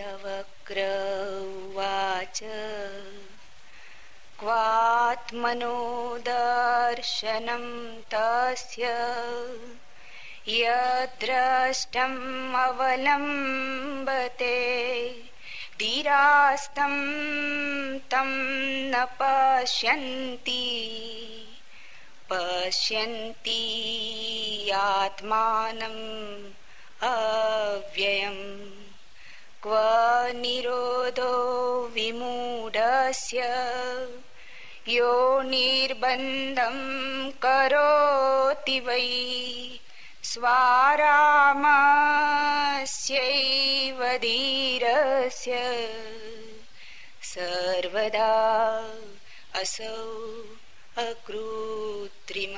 दष्टवक्र उवाच क्वात्मनो दर्शनं तस्य। यद्रष्टम् अवलम्बते धीरास्तं तं न पश्यन्ति। पश्यन्ति आत्मानम् अव्ययम् क्व निरोधो विमूढस्य। यो निर्बन्धं करोति वै स्वारामस्यैव धीरस्य। सर्वदा असौ अकृत्रिम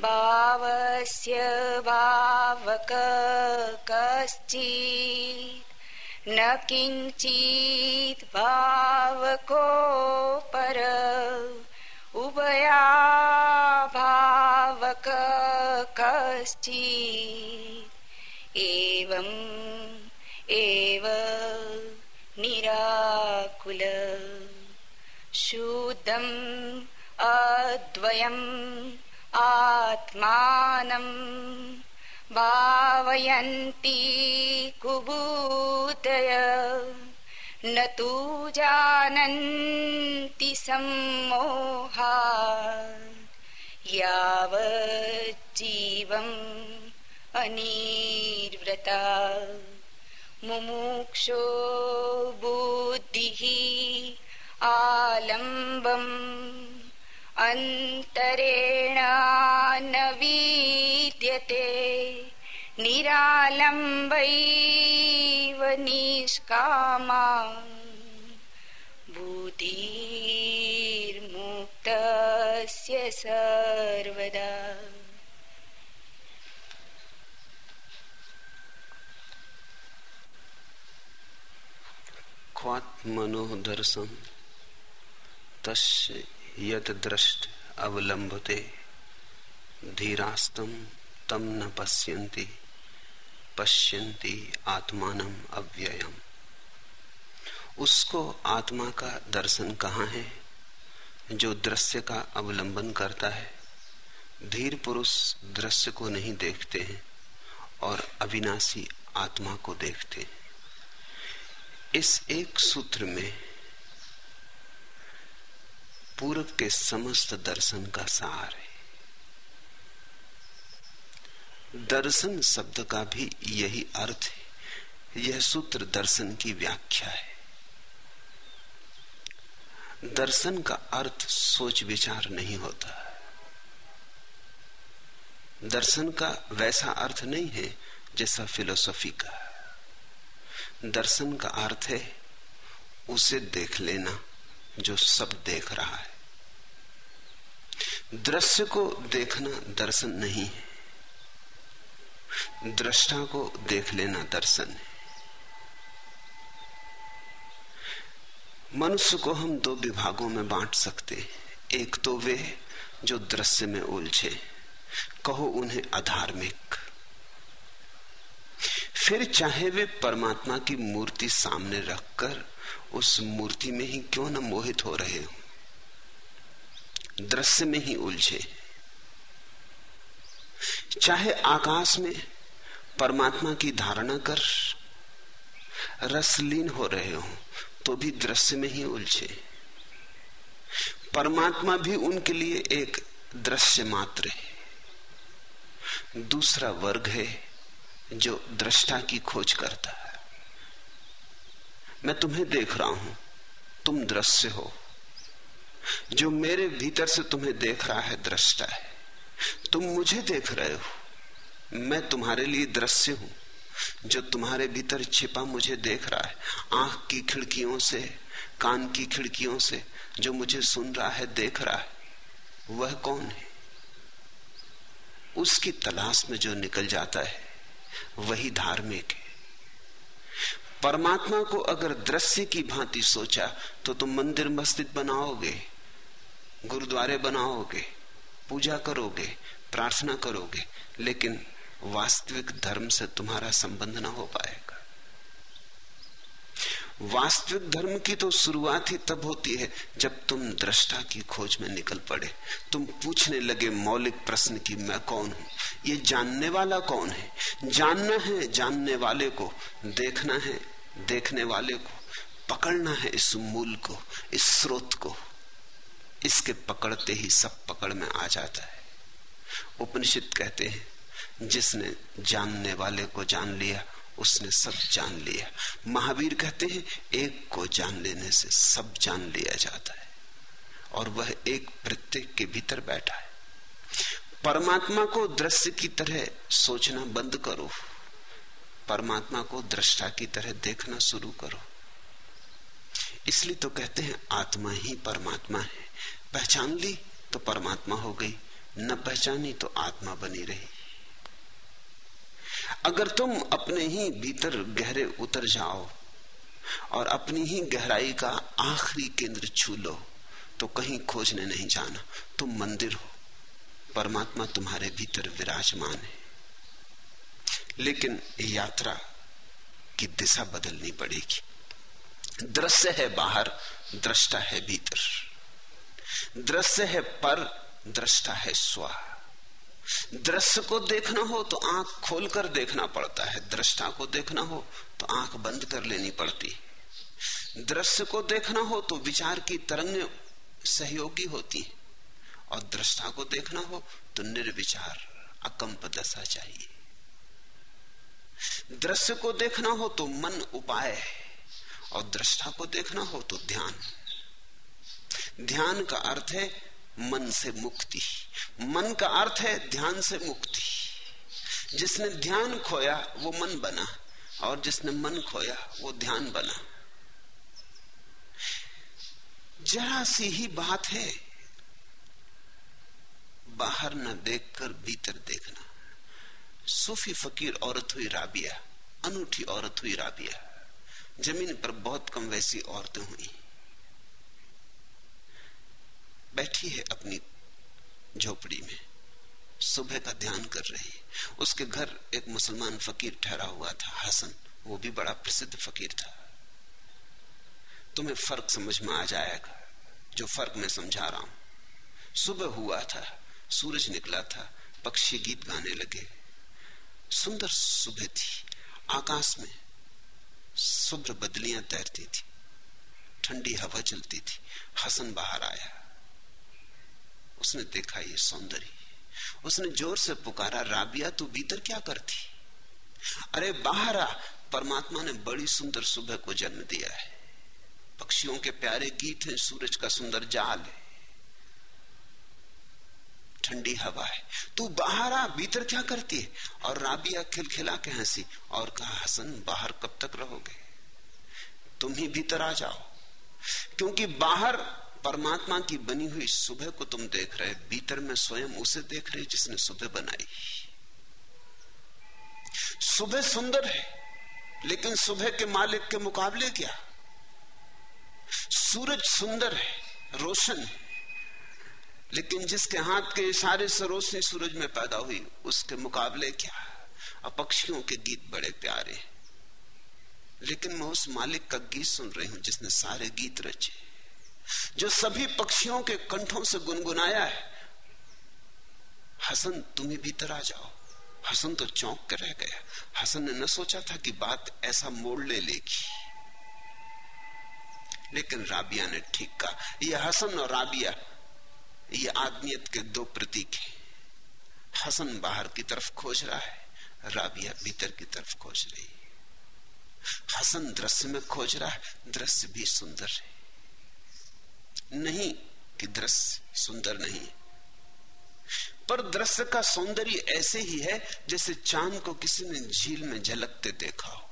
भावस्य भावक कश्चित्। न किञ्चित् भावको पर उभया भावक कश्चित्। एवम् एव निराकुल। शुद्धम् अद्वयम् आत्मानम् भावयन्ति कुबूतय। न तु जानन्ति सम्मोहा यावज्जीवम् अनिर्व्रता। मुमुक्षो बुद्धिः आलम्बम् अन्तरेण न विद्यते निरालम्बैव निष्कामा बुधिर्मुक्तस्य सर्वदा यत दृष्ट अवलंबते। धीरास्तम तम न पश्यन्ति पश्यन्ति आत्मानम अव्ययम। उसको आत्मा का दर्शन कहाँ है? जो दृश्य का अवलंबन करता है। धीर पुरुष दृश्य को नहीं देखते हैं और अविनाशी आत्मा को देखते हैं। इस एक सूत्र में पूर्व के समस्त दर्शन का सार है। दर्शन शब्द का भी यही अर्थ है। यह सूत्र दर्शन की व्याख्या है। दर्शन का अर्थ सोच विचार नहीं होता। दर्शन का वैसा अर्थ नहीं है जैसा फिलोसफी का। दर्शन का अर्थ है, उसे देख लेना। जो सब देख रहा है। दृश्य को देखना दर्शन नहीं है। दृष्टा को देख लेना दर्शन है। मनुष्य को हम दो विभागों में बांट सकते हैं। एक तो वे जो दृश्य में उलझे, कहो उन्हें अधार्मिक। फिर चाहे वे परमात्मा की मूर्ति सामने रखकर उस मूर्ति में ही क्यों न मोहित हो रहे हो? दृश्य में ही उलझे। चाहे आकाश में परमात्मा की धारणा कर रसलीन हो रहे हो तो भी दृश्य में ही उलझे। परमात्मा भी उनके लिए एक दृश्य मात्र है। दूसरा वर्ग है जो दृष्टा की खोज करता है। मैं तुम्हें देख रहा हूँ। तुम दृश्य हो। जो मेरे भीतर से तुम्हें देख रहा है, दृष्टा है। तुम मुझे देख रहे हो। मैं तुम्हारे लिए दृश्य हूँ। जो तुम्हारे भीतर छिपा मुझे देख रहा है, आँख की खिड़कियों से, कान की खिड़कियों से, जो मुझे सुन रहा है, देख रहा है, वह कौन है? उसकी तलाश में जो निकल जाता है, वही धार्मिक है। परमात्मा को अगर दृश्य की भांति सोचा तो तुम मंदिर मस्जिद बनाओगे, गुरुद्वारे बनाओगे, पूजा करोगे, प्रार्थना करोगे, लेकिन वास्तविक धर्म से तुम्हारा संबंध ना हो पाएगा। वास्तविक धर्म की तो शुरुआत ही तब होती है जब तुम दृष्टा की खोज में निकल पड़े। तुम पूछने लगे, मौलिक प्रश्न की, मैं कौन हूँ? ये जानने वाला कौन है? जानना है, जानने वाले को, देखना है, देखने वाले को, पकड़ना है इस मूल को, इस स्रोत को। इसके पकड़ते ही सब पकड़ में आ जाता है। उपनिषद कहते हैं, जिसने जानने वाले को जान लिया उसने सब जान लिया। महावीर कहते हैं, एक को जान लेने से सब जान लिया जाता है। और वह एक प्रत्येक के भीतर बैठा है। परमात्मा को दृश्य की तरह सोचना बंद करो। परमात्मा को दृष्टा की तरह देखना शुरू करो। इसलिए तो कहते हैं, आत्मा ही परमात्मा है। पहचान ली तो परमात्मा हो गई, न पहचानी तो आत्मा बनी रही। अगर तुम अपने ही भीतर गहरे उतर जाओ और अपनी ही गहराई का आखिरी केंद्र छू लो तो कहीं खोजने नहीं जाना। तुम मंदिर हो। परमात्मा तुम्हारे भीतर विराजमान है। लेकिन यात्रा की दिशा बदलनी पड़ेगी। दृश्य है बाहर, दृष्टा है भीतर। दृश्य है पर, दृष्टा है स्वा दृश्य को देखना हो तो आँख खोलकर देखना पड़ता है। दृष्टा को देखना हो तो आँख बंद कर लेनी पड़ती। दृश्य को देखना हो तो विचार की तरंग सहयोगी होती और दृष्टा को देखना हो तो निर्विचार, अकंप दशा चाहिए। दृश्य को देखना हो तो मन उपाय है और दृष्टा को देखना हो तो ध्यान। ध्यान का अर्थ है मन से मुक्ति। मन का अर्थ है ध्यान से मुक्ति। जिसने ध्यान खोया, वो मन बना। और जिसने मन खोया, वो ध्यान बना। जरा सी ही बात है। बाहर न देखकर, भीतर देखना। सूफी फकीर औरत हुई राबिया, अनूठी औरत हुई राबिया। ज़मीन पर बहुत कम वैसी औरतें हुई। बैठी है अपनी झोपड़ी में। सुबह का ध्यान कर रही उसके घर एक मुसलमान फकीर ठहरा हुआ था, हसन। वो भी बड़ा प्रसिद्ध फकीर था। तुम्हें फ़र्क समझ में आ जाएगा, जो फ़र्क मैं समझा रहा हूँ। सुबह हुआ था, सूरज निकला था, पक्षी गीत गाने लगे। सुंदर सुबह थी, आकाश में शुभ्र बदलियाँ तैरती थी। ठंडी हवा चलती थी। हसन बाहर आया। उसने देखा ये सौंदर्य। उसने ज़ोर से पुकारा, राबिया, तू भीतर क्या करती? अरे, बाहर आ। परमात्मा ने बड़ी सुंदर सुबह को जन्म दिया है। पक्षियों के प्यारे गीत हैं, सूरज का सुंदर जाल है। ठंडी हवा है। तू बाहर आ, भीतर क्या करती है? और राबिया खिलखिला के हँसी और कहा, हसन, बाहर कब तक रहोगे? तुम ही भीतर आ जाओ। क्योंकि बाहर परमात्मा की बनी हुई सुबह को तुम देख रहे, भीतर में स्वयं उसे देख रहे जिसने सुबह बनाई। सुबह सुंदर है, लेकिन सुबह के मालिक के मुकाबले क्या? सूरज सुंदर है, रोशन है, लेकिन जिसके हाथ के इशारे से रोशनी सूरज में पैदा हुई, उसके मुकाबले क्या? अपक्षियों के गीत बड़े प्यारे लेकिन मैं उस मालिक का गीत सुन रही हूँ जिसने सारे गीत रचे। जो सभी पक्षियों के कंठों से गुनगुनाया है। हसन, तुम ही भीतर आ जाओ। हसन तो चौंक कर रह गया। हसन ने न सोचा था कि बात ऐसा मोड़ ले लेगी। लेकिन राबिया ने ठीक कहा यह हसन और राबिया, ये आदमियत के दो प्रतीक हैं। हसन बाहर की तरफ़ खोज रहा है, राबिया भीतर की तरफ़ खोज रही है। हसन दृश्य में खोज रहा है, दृश्य भी सुंदर है। नहीं कि दृश्य सुंदर नहीं पर दृश्य का सौंदर्य ऐसे ही है जैसे चाँद को किसी ने झील में झलकते देखा हो।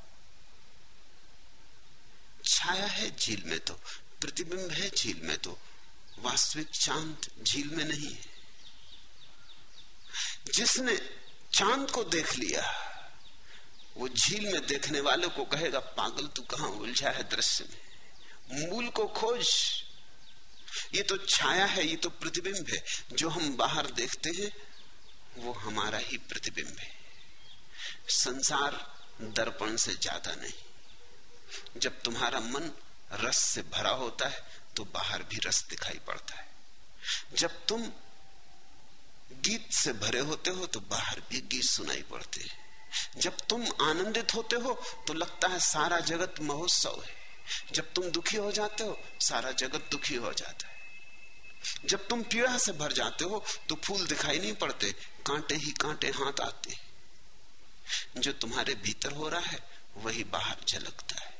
छाया है झील में तो प्रतिबिंब है झील में तो वास्तविक चाँद झील में नहीं है। जिसने चाँद को देख लिया, वो झील में देखने वाले को कहेगा, पागल, तू कहाँ उलझा है दृश्य में? मूल को खोज ये तो छाया है, ये तो प्रतिबिंब है। जो हम बाहर देखते हैं, वो हमारा ही प्रतिबिंब है। संसार दर्पण से ज़्यादा नहीं। जब तुम्हारा मन रस से भरा होता है तो बाहर भी रस दिखाई पड़ता है। जब तुम गीत से भरे होते हो तो बाहर भी गीत सुनाई पड़ते हैं। जब तुम आनंदित होते हो तो लगता है सारा जगत महोत्सव है। जब तुम दुखी हो जाते हो, सारा जगत दुखी हो जाता है। जब तुम पीड़ा से भर जाते हो तो फूल दिखाई नहीं पड़ते, कांटे ही कांटे हाथ आते जो तुम्हारे भीतर हो रहा है, वही बाहर झलकता है।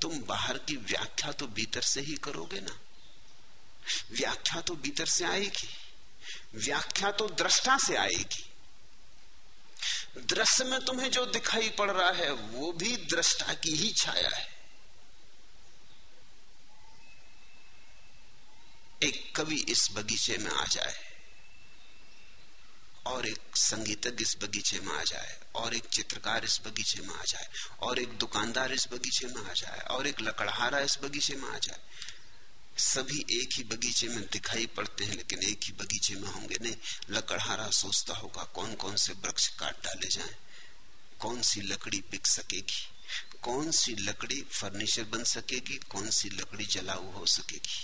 तुम बाहर की व्याख्या तो भीतर से ही करोगे ना? व्याख्या तो भीतर से आएगी। व्याख्या तो दृष्टा से आएगी। दृश्य में तुम्हें जो दिखाई पड़ रहा है, वो भी दृष्टा की ही छाया है। एक कवि इस बगीचे में आ जाए, और एक संगीतज्ञ इस बगीचे में आ जाए, और एक चित्रकार इस बगीचे में आ जाए, और एक दुकानदार इस बगीचे में आ जाए, और एक लकड़हारा इस बगीचे में आ जाए। सभी एक ही बगीचे में दिखाई पड़ते हैं लेकिन एक ही बगीचे में होंगे नहीं। लकड़हारा सोचता होगा कौन कौन से वृक्ष काट डाले जाएँ, कौन सी लकड़ी बिक सकेगी? कौन सी लकड़ी फर्नीचर बन सकेगी? कौन सी लकड़ी जलाऊ हो सकेगी?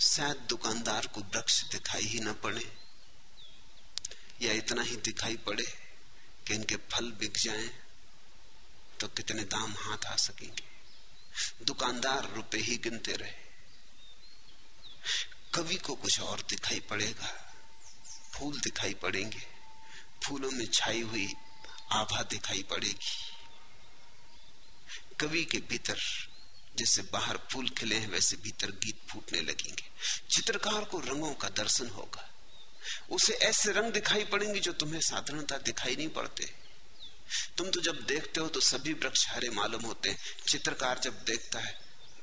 शायद दुकानदार को वृक्ष दिखाई ही ना पड़े या इतना ही दिखाई पड़े कि इनके फल बिक जाएँ तो कितने दाम हाथ आ सकेंगे। दुकानदार रुपए ही गिनते रहे। कवि को कुछ और दिखाई पड़ेगा। फूल दिखाई पड़ेंगे। फूलों में छाई हुई आभा दिखाई पड़ेगी। कवि के भीतर जैसे बाहर फूल खिले हैं, वैसे भीतर गीत फूटने लगेंगे। चित्रकार को रंगों का दर्शन होगा। उसे ऐसे रंग दिखाई पड़ेंगे जो तुम्हें साधारणता दिखाई नहीं पड़ते। तुम तो जब देखते हो तो सभी वृक्ष हरे मालूम होते हैं। चित्रकार जब देखता है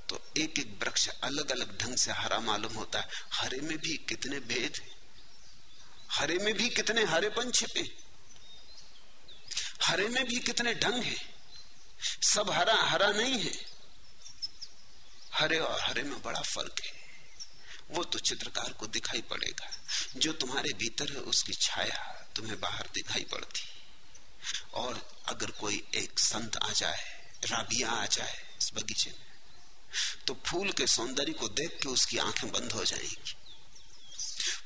तो एक एक वृक्ष अलग अलग ढंग से हरा मालूम होता है। हरे में भी कितने भेद हरे में भी कितने हरेपन छिपे हरे में भी कितने ढंग है? सब हरा हरा नहीं है। हरे और हरे में बड़ा फ़र्क है। वो तो चित्रकार को दिखाई पड़ेगा। जो तुम्हारे भीतर है, उसकी छाया तुम्हें बाहर दिखाई पड़ती और अगर कोई एक संत आ जाए, राबिया आ जाए इस बगीचे में तो फूल के सौंदर्य को देख के उसकी आँखें बंद हो जाएँगी।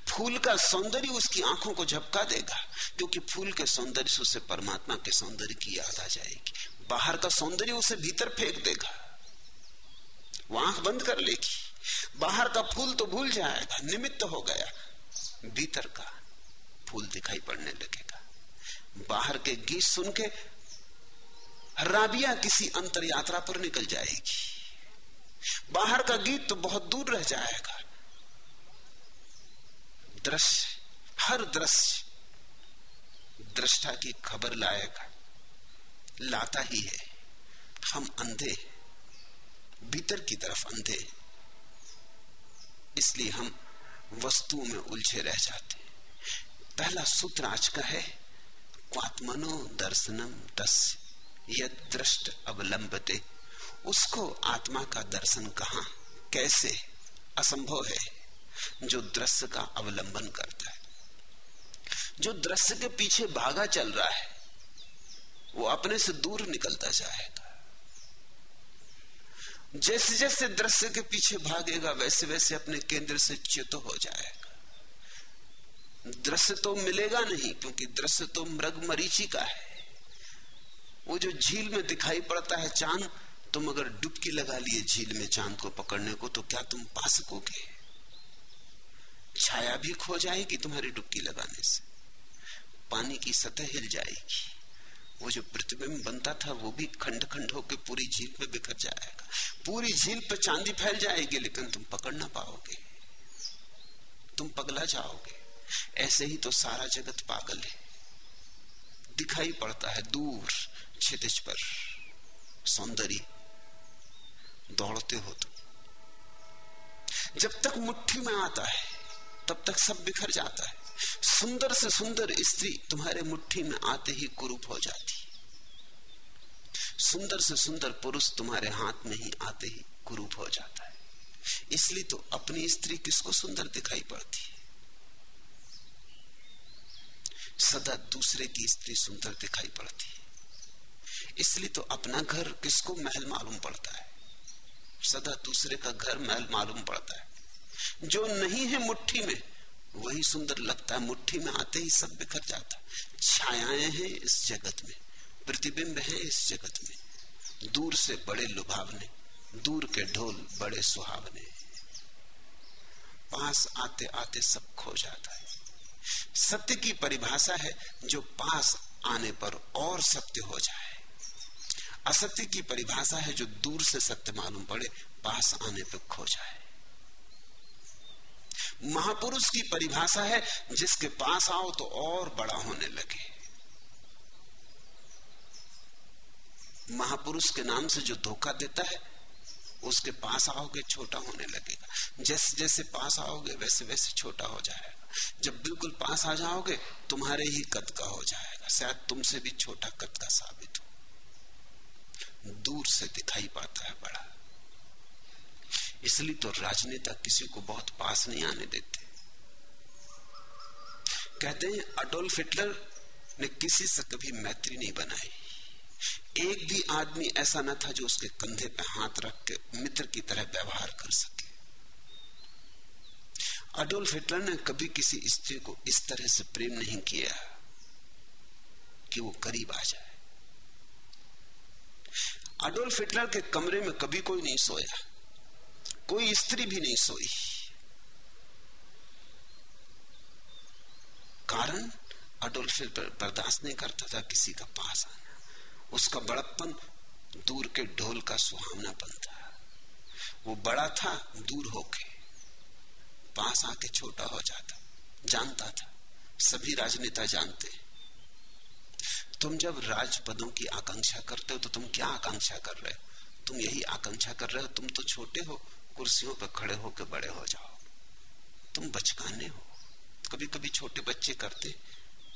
फूल का सौंदर्य उसकी आँखों को झपका देगा, क्योंकि फूल के सौंदर्य से उसे परमात्मा के सौंदर्य की याद आ जाएगी। बाहर का सौंदर्य उसे भीतर फेंक देगा। वो आँख बंद कर लेगी। बाहर का फूल तो भूल जाएगा, निमित्त हो गया। भीतर का फूल दिखाई पड़ने लगेगा। बाहर के गीत सुन के राबिया किसी अंतर यात्रा पर निकल जाएगी। बाहर का गीत तो बहुत दूर रह जाएगा। दृश्य, हर दृश्य दृष्टा की खबर लाएगा। लाता ही है। हम अंधे भीतर की तरफ़ अंधे इसलिए हम वस्तुओं में उलझे रह जाते पहला सूत्र आज का है क्वात्मनो दर्शनम तस् यद दृष्ट अवलंबते। उसको आत्मा का दर्शन कहा? कैसे? असंभव है। जो दृश्य का अवलंबन करता है। जो दृश्य के पीछे भागा चल रहा है, वो अपने से दूर निकलता जाएगा। जैसे जैसे दृश्य के पीछे भागेगा वैसे वैसे अपने केंद्र से च्युत हो जाएगा। दृश्य तो मिलेगा नहीं, क्योंकि दृश्य तो मृग मरीची का है। वो जो झील में दिखाई पड़ता है चाँद, तुम अगर डुबकी लगा लिए झील में चाँद को पकड़ने को तो क्या तुम पा सकोगे? छाया भी खो जाएगी तुम्हारी डुबकी लगाने से। पानी की सतह हिल जाएगी। वो जो प्रतिबिंब बनता था, वो भी खंड खंड होकर पूरी झील पे बिखर जाएगा। पूरी झील पे चांदी फैल जाएगी, लेकिन तुम पकड़ ना पाओगे। तुम पगला जाओगे। ऐसे ही तो सारा जगत पागल है। दिखाई पड़ता है दूर छितिज पर। सौंदर्य, दौड़ते हो तो जब तक मुट्ठी में आता है, तब तक सब बिखर जाता है। सुंदर से सुंदर स्त्री तुम्हारे मुट्ठी में आते ही कुरूप हो जाती सुंदर से सुंदर पुरुष तुम्हारे हाथ में ही आते ही कुरूप हो जाता है। इसलिए तो अपनी स्त्री किसको सुंदर दिखाई पड़ती सदा दूसरे की स्त्री सुंदर दिखाई पड़ती है। इसलिए तो अपना घर किसको महल मालूम पड़ता है? सदा दूसरे का घर महल मालूम पड़ता है। जो नहीं है मुट्ठी में, वही सुंदर लगता है। मुट्ठी में आते ही सब बिखर जाता छायाएँ हैं इस जगत में, प्रतिबिंब है इस जगत में। दूर से बड़े लुभावने, दूर के ढोल बड़े सुहावने। पास आते आते सब खो जाता है। सत्य की परिभाषा है जो पास आने पर और सत्य हो जाए। असत्य की परिभाषा है जो दूर से सत्य मालूम पड़े, पास आने पर खो जाए। महापुरुष की परिभाषा है जिसके पास आओ तो और बड़ा होने लगे। महापुरुष के नाम से जो धोखा देता है, उसके पास आओगे, छोटा होने लगेगा। जैसे जैसे पास आओगे वैसे वैसे छोटा हो जाएगा। जब बिल्कुल पास आ जाओगे, तुम्हारे ही कद का हो जाएगा। शायद तुमसे भी छोटा कद का साबित हो। दूर से दिखाई पाता है बड़ा। इसलिए तो राजनेता किसी को बहुत पास नहीं आने देते। कहते हैं, अडोल्फ हिटलर ने किसी से कभी मैत्री नहीं बनाई। एक भी आदमी ऐसा न था जो उसके कंधे पे हाथ रख के मित्र की तरह व्यवहार कर सके। अडोल्फ हिटलर ने कभी किसी स्त्री को इस तरह से प्रेम नहीं किया कि वो करीब आ जाए। अडोल्फ हिटलर के कमरे में कभी कोई नहीं सोया। कोई स्त्री भी नहीं सोई। कारण अडोल्फ हिटलर बर्दाश्त नहीं करता था किसी का पास आना। उसका बड़प्पन दूर के ढोल का सुहावनापन था वो बड़ा था, दूर होके। पास आके छोटा हो जाता, जानता था। सभी राजनेता जानते। तुम जब राज पदों की आकांक्षा करते हो तो तुम क्या आकांक्षा कर रहे हो? तुम यही आकांक्षा कर रहे हो, तुम तो छोटे हो, कुर्सियों पर खड़े होकर बड़े हो जाओ। तुम बचकाने हो। कभी कभी छोटे बच्चे करते,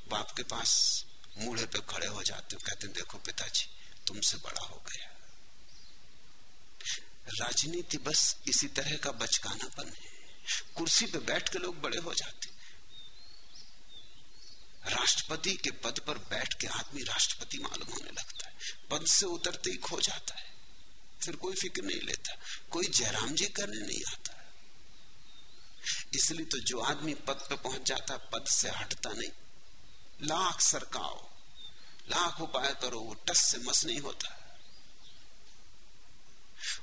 बाप के पास मूढ़े पे खड़े हो जाते हो, कहते देखो पिताजी, तुमसे बड़ा हो गया। राजनीति बस इसी तरह का बचकानापन है। कुर्सी पे बैठ के लोग बड़े हो जाते राष्ट्रपति के पद पर बैठ के आदमी राष्ट्रपति मालूम होने लगता है। पद से उतरते ही खो जाता है। फिर कोई फ़िक्र नहीं लेता। कोई जयराम जी करने नहीं आता। इसलिए तो जो आदमी पद पर पहुँच जाता, पद से हटता नहीं। लाख सरकाओ, लाख उपाय करो, वो टस से मस नहीं होता।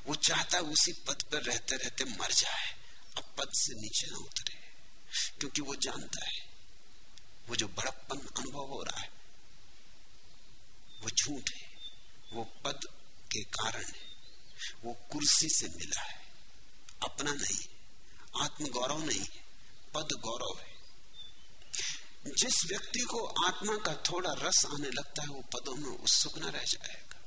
वो चाहता उसी पद पर रहते रहते मर जाए। अब पद से नीचे ना उतरे, क्योंकि वो जानता है, वो जो बड़प्पन अनुभव हो रहा है, वो झूठ है, वो पद के कारण है, वो कुर्सी से मिला है, अपना नहीं आत्म गौरव नहीं, पद गौरव है। जिस व्यक्ति को आत्मा का थोड़ा रस आने लगता है, वो पदों में उत्सुक न रह जाएगा।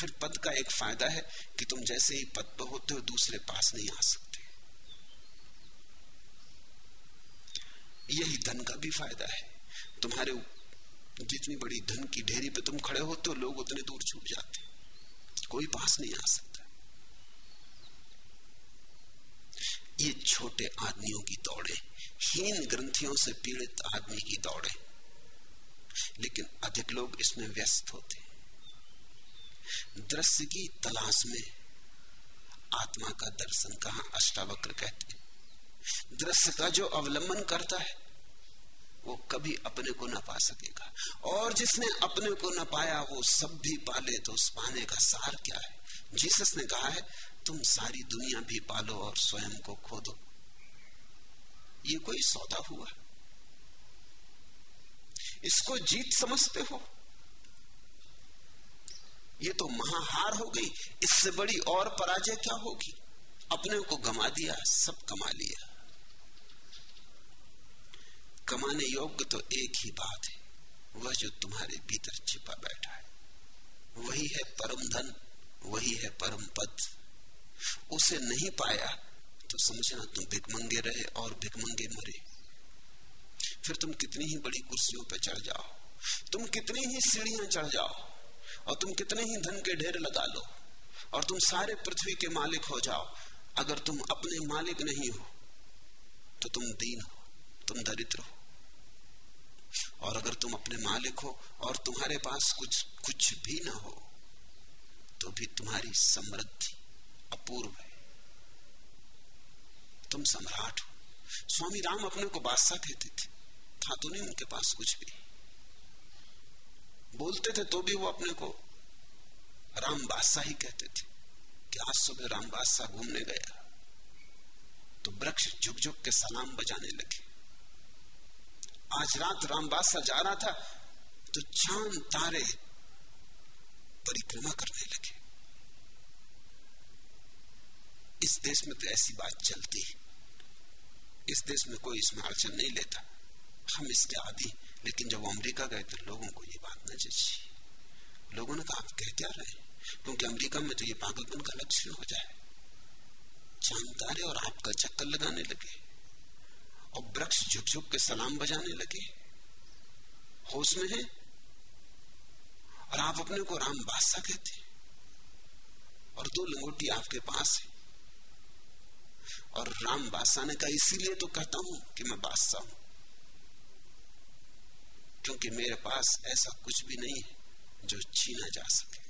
फिर पद का एक फ़ायदा है कि तुम जैसे ही पद पर होते हो, दूसरे पास नहीं आ सकते। यही धन का भी फ़ायदा है। तुम्हारे जितनी बड़ी धन की ढेरी पे तुम खड़े होते हो, लोग उतने दूर छूट जाते कोई पास नहीं आ सकता। ये छोटे आदमियों की दौड़े, हीन ग्रंथियों से पीड़ित आदमी की दौड़े। लेकिन अधिक लोग इसमें व्यस्त होते दृश्य की तलाश में आत्मा का दर्शन कहा अष्टावक्र कहते दृश्य का जो अवलंबन करता है, वो कभी अपने को ना पा सकेगा। और जिसने अपने को न पाया, वो सब भी पाले तो उस पाने का सार क्या है? जीसस ने कहा है, तुम सारी दुनिया भी पालो और स्वयं को खो दो। ये कोई सौदा हुआ? इसको जीत समझते हो? ये तो महाहार हो गई। इससे बड़ी और पराजय क्या होगी? अपने को गमा दिया, सब कमा लिया। कमाने योग्य तो एक ही बात है, वह जो तुम्हारे भीतर छिपा बैठा है। वही है परम धन, वही है परम पद। उसे नहीं पाया तो समझना तुम भिकमंगे रहे और भिकमंगे मरे। फिर तुम कितनी ही बड़ी कुर्सियों पर चढ़ जाओ, तुम कितनी ही सीढ़ियाँ चढ़ जाओ और तुम कितने ही धन के ढेर लगा लो और तुम सारे पृथ्वी के मालिक हो जाओ। अगर तुम अपने मालिक नहीं हो तो तुम दीन हो। तुम दरिद्र हो। और अगर तुम अपने मालिक हो और तुम्हारे पास कुछ कुछ भी ना हो तो भी तुम्हारी समृद्धि अपूर्व है। तुम सम्राट हो। स्वामी राम अपने को बादशाह कहते थे। था तो नहीं उनके पास कुछ भी। बोलते थे तो भी वो अपने को राम बादशाह ही कहते थे कि आज सुबह राम बादशाह घूमने गया। तो वृक्ष झुक झुक के सलाम बजाने लगे। आज रात राम बादशाह जा रहा था तो चाँद तारे परिक्रमा करने लगे। इस देश में तो ऐसी बात चलती इस देश में कोई इसमें अड़चन नहीं लेता। हम इसके आदि, लेकिन जब अमेरिका गए तो लोगों को ये बात न जची। लोगों ने कहा, आप कह क्या रहे क्योंकि अमेरिका में तो ये पागलपन का लक्षण हो जाए। चाँद तारे और आपका चक्कर लगाने लगे। और वृक्ष झुक झुक के सलाम बजाने लगे। होश में है? और आप अपने को राम बादशाह कहते और दो लंगोटी आपके पास है। और राम बादशाह ने कहा, इसीलिए तो कहता हूँ कि मैं बादशाह हूँ। क्योंकि मेरे पास ऐसा कुछ भी नहीं है जो छीना जा सके।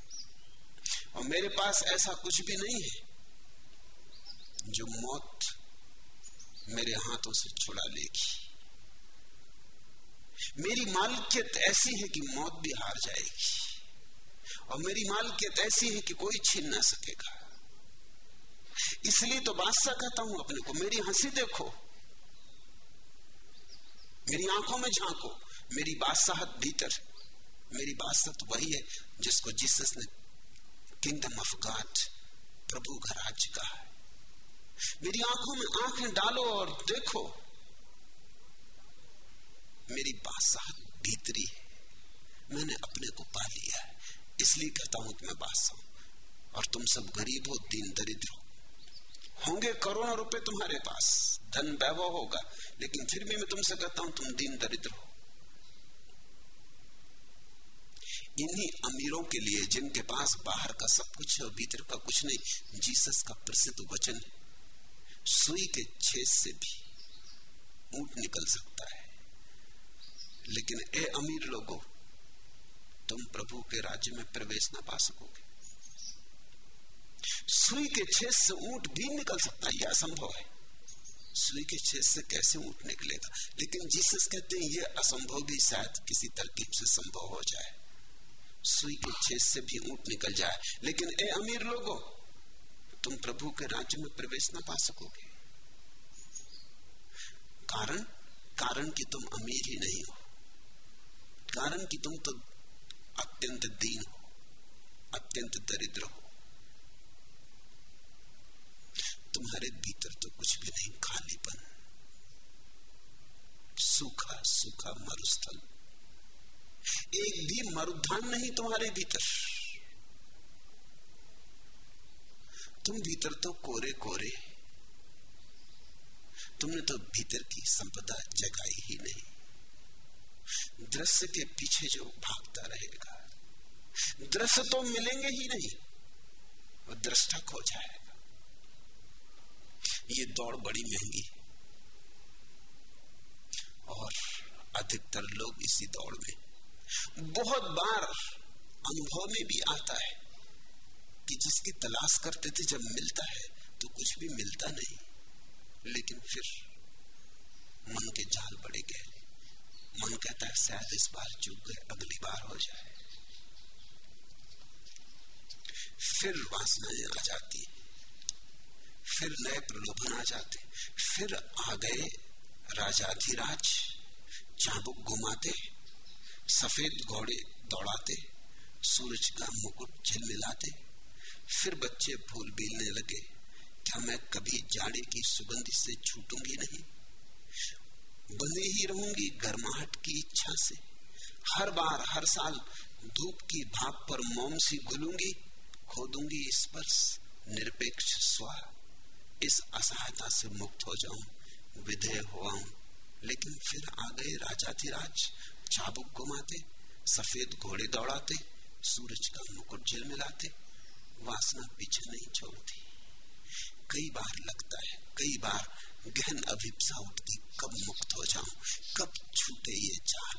और मेरे पास ऐसा कुछ भी नहीं है जो मौत मेरे हाथों से छुड़ा लेगी। मेरी मालिकियत ऐसी है कि मौत भी हार जाएगी। और मेरी मालिकियत ऐसी है कि कोई छीन ना सकेगा। इसलिए तो बादशाह कहता हूँ अपने को, मेरी हँसी देखो। मेरी आँखों में झांको। मेरी बादशाहत भीतर। मेरी बादशाहत वही है जिसको जीसस ने किंगडम ऑफ़ गॉड, प्रभु का राज्य कहा। मेरी आँखों में आँखें डालो और देखो। मेरी बादशाहत भीतरी है। मैंने अपने को पा लिया है। इसलिए कहता हूँ कि मैं बादशाह और तुम सब गरीब हो, दीन दरिद्र हो। होंगे करोड़ों रुपए तुम्हारे पास। धन वैभव होगा। लेकिन फिर भी मैं तुमसे कहता हूँ, तुम दीन दरिद्र हो। इन्हीं अमीरों के लिए जिनके पास बाहर का सब कुछ है और भीतर का कुछ नहीं, जीसस का प्रसिद्ध वचन है। सुई के छेद से भी ऊँट निकल सकता है। लेकिन ए अमीर लोगों, तुम प्रभु के राज्य में प्रवेश ना पा सकोगे। सुई के छेद से ऊँट भी निकल सकता है, यह असंभव है। सुई के छेद से कैसे ऊँट निकलेगा? लेकिन जीसस कहते हैं, यह असंभव भी शायद किसी तरकीब से संभव हो जाए। सुई के छेद से भी ऊँट निकल जाए। लेकिन ए अमीर लोगों तुम प्रभु के राज्य में प्रवेश ना पा सकोगे। कारण कारण कि तुम अमीर ही नहीं हो। कारण कि तुम तो अत्यंत दीन हो, अत्यंत दरिद्र हो। तुम्हारे भीतर तो कुछ भी नहीं, खालीपन। सूखा सूखा मरुस्थल। एक भी मरुद्धान नहीं तुम्हारे भीतर। तुम भीतर तो कोरे कोरे, तुमने तो भीतर की संपदा जगाई ही नहीं। दृश्य के पीछे जो भागता रहेगा, दृश्य तो मिलेंगे ही नहीं, और दृष्टा खो जाएगा। ये दौड़ बड़ी महँगी और अधिकतर लोग इसी दौड़ में, बहुत बार अनुभव में भी आता है। कि जिसकी तलाश करते थे जब मिलता है तो कुछ भी मिलता नहीं। लेकिन फिर मन के जाल बड़े गए। मन कहता है, शायद इस बार चूक गए, अगली बार हो जाए। फिर वासनाएँ आ जाती, फिर नए प्रलोभन आ जाते, फिर आ गए राजाधिराज चाबुक घुमाते, सफ़ेद घोड़े दौड़ाते, सूरज का मुकुट झिलमिलाते। फिर बच्चे फूल बीलने लगे। क्या मैं कभी जाड़े की सुगंध से छूटूँगी नहीं? बंधी ही रहूँगी गर्माहट की इच्छा से। हर बार, हर साल धूप की भाप पर मोम सी घुलूँगी खोदूँगी स्पर्श निरपेक्ष स्वा। इस असहायता से मुक्त हो जाऊँ, विधेय हुआ लेकिन फिर आ गए राजाधिराज, चाबुक घुमाते, सफ़ेद घोड़े दौड़ाते, सूरज का मुकुट झिल मिलाते वासना पीछे नहीं छोड़ती। कई बार लगता है, कई बार गहन अभिप्सा उठती, कब मुक्त हो जाऊँ, कब छूटे ये चाल,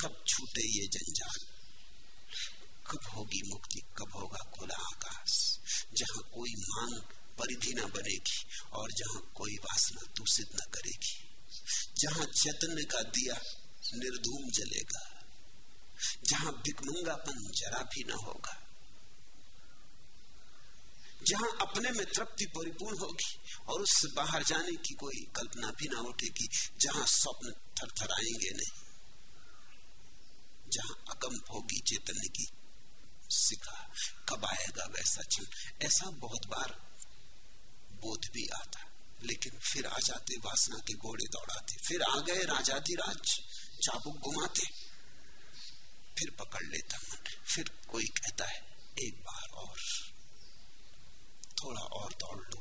कब छूटे ये जंजाल। कब होगी मुक्ति, कब होगा खुला आकाश, जहाँ कोई मांग परिधि न बनेगी और जहाँ कोई वासना दूषित न करेगी। जहाँ चैतन्य का दिया निर्धूम जलेगा, जहाँ भिकमंगापन जरा भी न होगा जहाँ अपने में तृप्ति परिपूर्ण होगी और उससे बाहर जाने की कोई कल्पना भी ना उठेगी, जहाँ स्वप्न थरथराएँगे नहीं, जहाँ अकंप होगी चैतन्य की सिखा कब आएगा वैसा क्षण ऐसा बहुत बार बोध भी आता, लेकिन फिर आ जाते, वासना के घोड़े दौड़ाते, फिर आ गए राजाधिराज, चाबुक घुमाते, फिर पकड़ लेता मन फिर कोई कहता है, एक बार और। थोड़ा और दौड़ लो।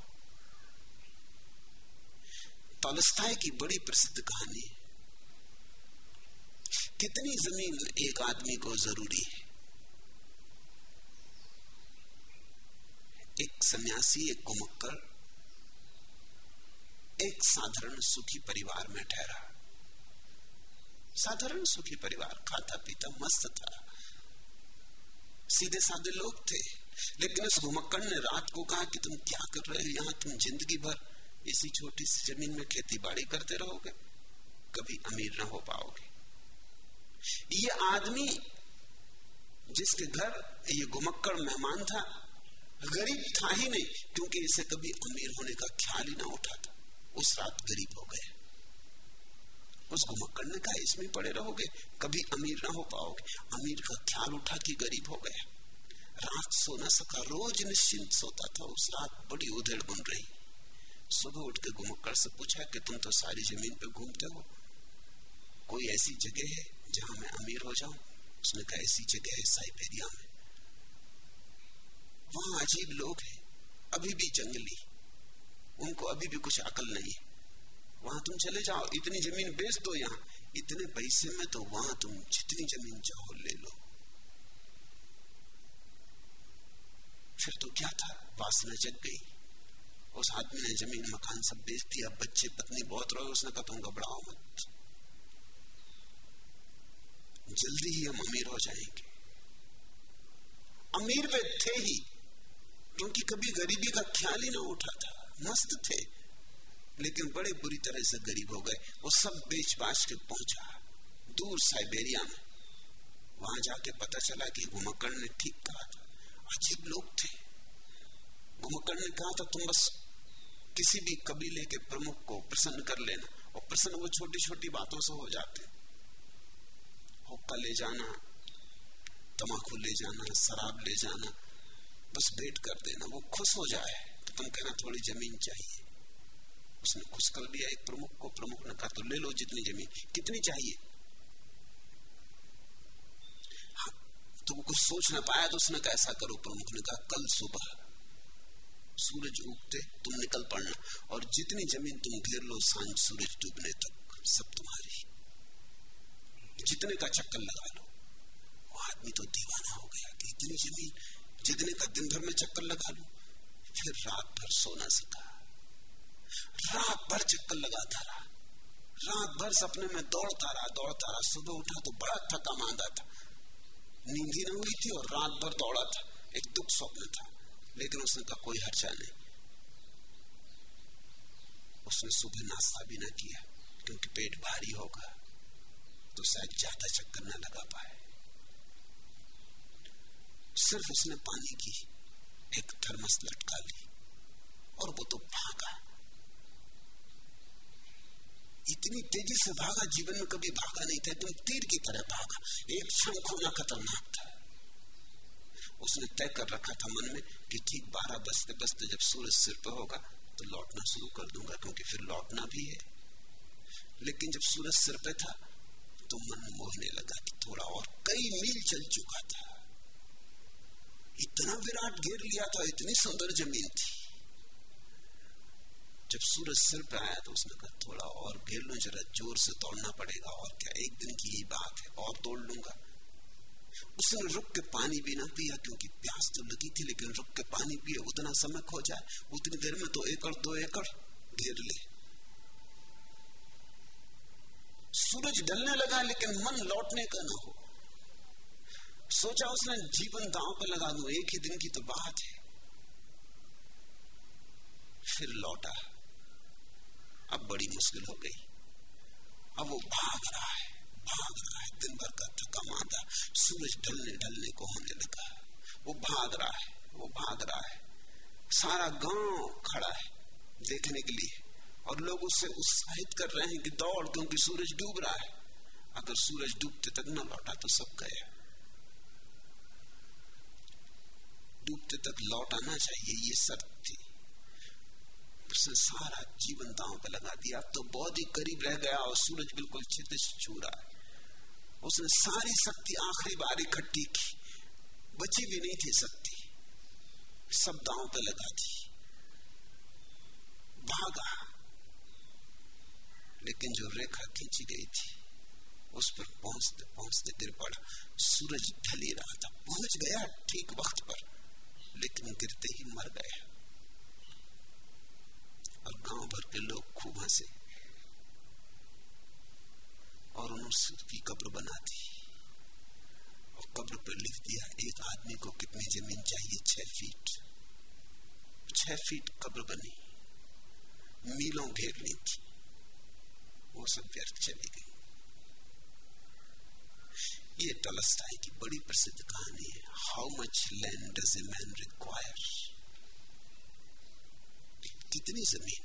तलस्ताय की बड़ी प्रसिद्ध कहानी, कितनी ज़मीन एक आदमी को ज़रूरी है? एक सन्यासी, एक कुमक्कर एक साधारण सुखी परिवार में ठहरा। साधारण सुखी परिवार खाता पीता मस्त था। सीधे साधे लोग थे। लेकिन उस घुमक्कड़ ने रात को कहा कि तुम क्या कर रहे हो? यहाँ तुम ज़िंदगी भर इसी छोटी सी ज़मीन में खेती बाड़ी करते रहोगे। कभी अमीर ना हो पाओगे। ये आदमी जिसके घर ये घुमक्कड़ मेहमान था, गरीब था ही नहीं, क्योंकि इसे कभी अमीर होने का ख्याल ही ना उठा था। उस रात गरीब हो गए। उस घुमक्कड़ ने कहा, इसमें पड़े रहोगे, कभी अमीर ना हो पाओगे। अमीर का ख्याल उठा कि गरीब हो गया रात सो न सका रोज निश्चिंत सोता था उस रात, बड़ी उधेड़ बन रही। सुबह उठ के घुमक्कड़ से पूछा कि तुम तो सारी ज़मीन पे घूमते हो? कोई ऐसी जगह है जहाँ मैं अमीर हो जाऊँ? उसने कहा, ऐसी जगह है साइबेरिया में। वहाँ अजीब लोग हैं, अभी भी जंगली। उनको अभी भी कुछ अकल नहीं है। वहाँ तुम चले जाओ, इतनी ज़मीन बेच दो यहाँ। इतने पैसे में तो वहाँ तुम जितनी ज़मीन चाहो ले लो। फिर तो क्या था? वासना जग गई। उस आदमी ने ज़मीन मकान सब बेच दिया। बच्चे, पत्नी बहुत रोए। उसने कहा, तुम घबराओ मत। जल्दी ही हम अमीर हो जाएँगे। अमीर वे थे ही, क्योंकि कभी गरीबी का ख्याल ही ना उठा था। मस्त थे, लेकिन बड़े बुरी तरह से गरीब हो गए। वो सब बेच बाच के पहुँचा। दूर साइबेरिया में। वहाँ जाके पता चला कि घुमक्कड़ ने ठीक कहा था। अजीब लोग थे। घुमक्कड़ ने कहा था, तुम बस किसी भी कबीले के प्रमुख को प्रसन्न कर लेना और प्रसन्न वो छोटी छोटी बातों से हो जाते। हुक्का ले जाना, तमाकू ले जाना, शराब ले जाना, बस भेंट कर देना। वो खुश हो जाए तो तुम कहना, थोड़ी ज़मीन चाहिए। उसने खुश कर दिया, एक प्रमुख को प्रमुख ने कहा तो ले लो जितनी ज़मीन। कितनी चाहिए? तो वो कुछ सोच ना पाया तो उसने कैसा करो प्रमुख। ने कहा, कल सुबह सूरज उगते, तुम निकल पड़ना और जितनी ज़मीन तुम घेर लो, साँझ सूरज डूबने तक सब तुम्हारी। जितने का चक्कर लगा लो। वो आदमी तो दीवाना हो गया कि इतनी ज़मीन, जितने का दिन भर में चक्कर लगा लो। फिर रात भर सो ना सका। रात भर चक्कर लगाता रहा। रात भर सपने में दौड़ता रहा दौड़ता रहा। सुबह उठा तो बड़ा थका मांदा था। नींद ही न हुई थी और रात भर दौड़ा था। एक दुख स्वप्न था। लेकिन उसने कहा, कोई हर्चा नहीं। उसने सुबह नाश्ता भी ना किया, क्योंकि पेट भारी होगा तो शायद ज़्यादा चक्कर ना लगा पाए। सिर्फ़ उसने पानी की एक थर्मस लटका ली और वो तो भागा। इतनी तेज़ी से भागा, जीवन में कभी भागा नहीं था तुम तीर की तरह भागा। एक क्षण खोना खतरनाक था। उसने तय कर रखा था मन में कि ठीक बारह बजते बजते जब सूरज सिर पर होगा तो लौटना शुरू कर दूँगा, क्योंकि फिर लौटना भी है। लेकिन जब सूरज सिर पर था तो मन मोहने लगा कि थोड़ा और कई मील चल चुका था। इतना विराट घेर लिया था, इतनी सुंदर ज़मीन थी। जब सूरज सिर पर आया तो उसने कहा, थोड़ा और घेर लो, जरा ज़ोर से दौड़ना पड़ेगा, और क्या, एक दिन की ही बात है, और दौड़ लूँगा। उसने रुक के पानी भी ना पिया, क्योंकि प्यास तो लगी थी, लेकिन रुक के पानी पिए, उतना समय खो जाए उतनी देर में तो एकड़, दो एकड़ घेर ले। सूरज ढलने लगा, लेकिन मन लौटने का ना हो। सोचा उसने, जीवन दांव पर लगा दू, एक ही दिन की तो बात है। फिर लौटा। अब बड़ी मुश्किल हो गई। अब वो भाग रहा है, भाग रहा है, दिन भर का थका मांदा, सूरज ढलने ढलने को होने लगा। वो भाग रहा है, वो भाग रहा है। सारा गाँव खड़ा है देखने के लिए। और लोग उससे उत्साहित कर रहे हैं कि दौड़, क्योंकि सूरज डूब रहा है। अगर सूरज डूबते तक न लौटा तो सब गए डूबते तक लौटाना चाहिए, ये शर्त थी। उसने सारा जीवन दांव पे लगा दिया। तो बहुत ही करीब रह गया और सूरज बिल्कुल छितिश छू रहा है। उसने सारी शक्ति आखिरी बार इकट्ठी की। बची भी नहीं थी शक्ति। सब दांव पे लगा दी। भागा। लेकिन जो रेखा खींची गई थी, उस पर पहुँचते पहुँचते गिर पड़ा। सूरज ढल रहा था। पहुँच गया ठीक वक्त पर, लेकिन गिरते ही मर गया। और गाँव भर के लोग खूब हंसे और उसकी कब्र बना दी और कब्र पर लिख दिया, एक आदमी को कितनी ज़मीन चाहिए? छह फीट। छह फीट कब्र बनी। मीलों घेरनी थी वो सब व्यर्थ चली गई। ये टलस्टाई की बड़ी प्रसिद्ध कहानी है how much land does a man require कितनी ज़मीन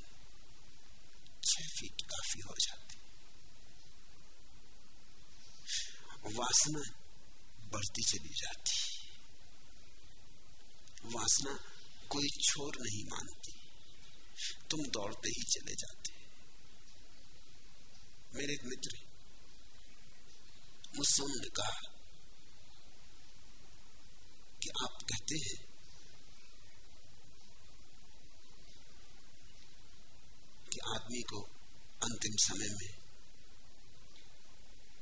छह फीट काफ़ी हो जाती वासना बढ़ती चली जाती वासना कोई छोर नहीं मानती तुम दौड़ते ही चले जाते मेरे एक मित्र मुझसे उन्होंने कहा कि आप कहते हैं कि आदमी को अंतिम समय में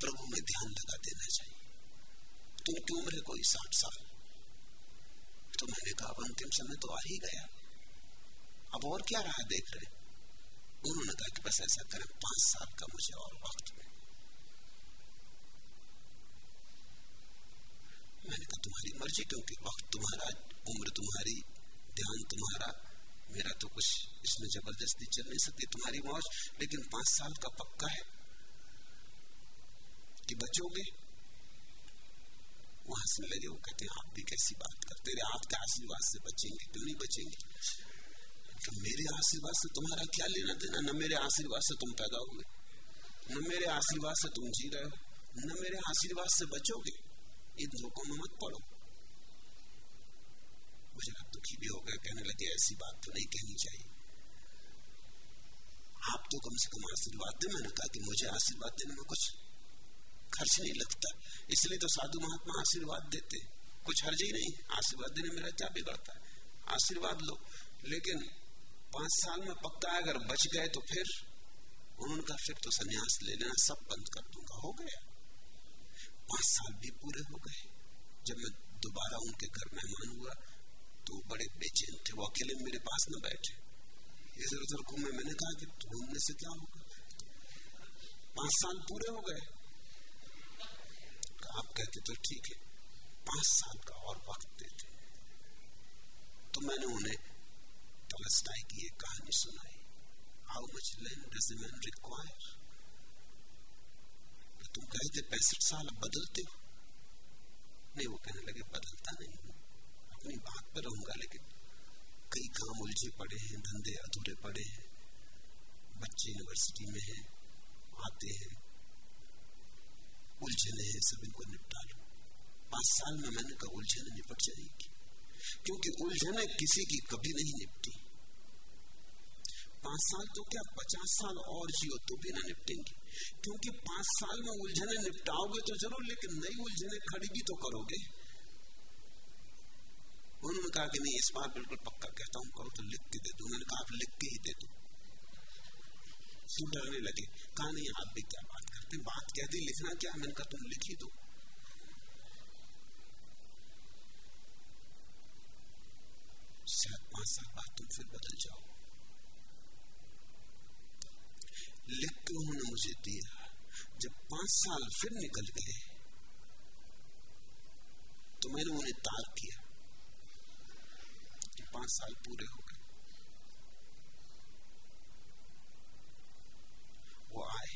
प्रभु में ध्यान लगा देना चाहिए। तो उनकी उम्र है कोई साठ साल? तो मैंने कहा अंतिम समय तो आ ही गया। अब और क्या रहा देख रहे उन्होंने कहा कि बस ऐसा करें, पाँच साल का मुझे और वक्त में मैंने कहा, तुम्हारी मर्ज़ी, क्योंकि वक्त तुम्हारा, उम्र तुम्हारी, ध्यान तुम्हारा मेरा तो कुछ इसमें ज़बरदस्ती चल नहीं सकती, तुम्हारी मौज, लेकिन पाँच साल का पक्का है कि बचोगे? वो हंसने लगे वो कहते हैं, आप भी कैसी बात करते रहे आपके आशीर्वाद से बचेंगे, क्यों नहीं बचेंगे? तो मेरे आशीर्वाद से तुम्हारा क्या लेना देना? न मेरे आशीर्वाद से तुम पैदा हुए, न मेरे आशीर्वाद से तुम जी रहे हो, न मेरे आशीर्वाद से बचोगे। इन धोखों में मत पड़ो। मुझे दुखी भी हो गया कहने लगे, ऐसी बात तो नहीं कहनी चाहिए। आप तो कम से कम आशीर्वाद दे, मैंने कहा कि मुझे आशीर्वाद देने में कुछ खर्च नहीं लगता। इसलिए तो साधु महात्मा आशीर्वाद देते कुछ हर्ज ही नहीं, आशीर्वाद देने मेरा क्या बिगड़ता है आशीर्वाद लो। लेकिन पाँच साल में पक्का अगर बच गए तो फिर उन्होंने कहा फिर तो संन्यास ले लेना, सब बंद कर दूँगा। हो गया। पाँच साल भी पूरे हो गए। जब मैं दोबारा उनके घर मेहमान हुआ तो बड़े बेचैन थे, वो अकेले मेरे पास न बैठे। इधर उधर घूमे मैंने कहा कि घूमने से क्या होगा? पाँच साल पूरे हो गए। आप कहते तो ठीक है, पाँच साल का और वक्त देते। तो मैंने उन्हें तलस्टाई की एक कहानी सुनाई। How much land does man require तुम कहते पैंसठ साल बदलते हो। नहीं, वो कहने लगे, बदलता नहीं। अपनी बात पर रहूँगा, लेकिन कई काम उलझे पड़े हैं, धंधे अधूरे पड़े हैं। बच्चे यूनिवर्सिटी में हैं, आते हैं, उलझने हैं, सब इनको निपटा लो। पाँच साल में मैंने कहा उलझने निपट जाएगी, क्योंकि उलझने किसी की कभी नहीं निपटी। पाँच साल तो क्या, पचास साल और जियो तो भी ना निपटेंगे। क्योंकि पाँच साल में उलझने निपटाओगे तो ज़रूर, लेकिन नई उलझने खड़ी भी तो करोगे। उन्होंने कहा कि नहीं, इस बार बिल्कुल पक्का कहता हूँ, कहो तो लिख के दे दू। मैंने कहा, आप लिख के ही दे दो। डरने लगे। कहा, नहीं, आप भी क्या बात करते बात कह दी, लिखना क्या? मैंने कहा, तुम लिख ही दो। शायद पाँच साल बाद तुम फिर बदल जाओ। लिख के उन्होंने मुझे दिया। जब पाँच साल फिर निकल गए तो मैंने उन्हें तार किया। पाँच साल पूरे हो गए। वो आए।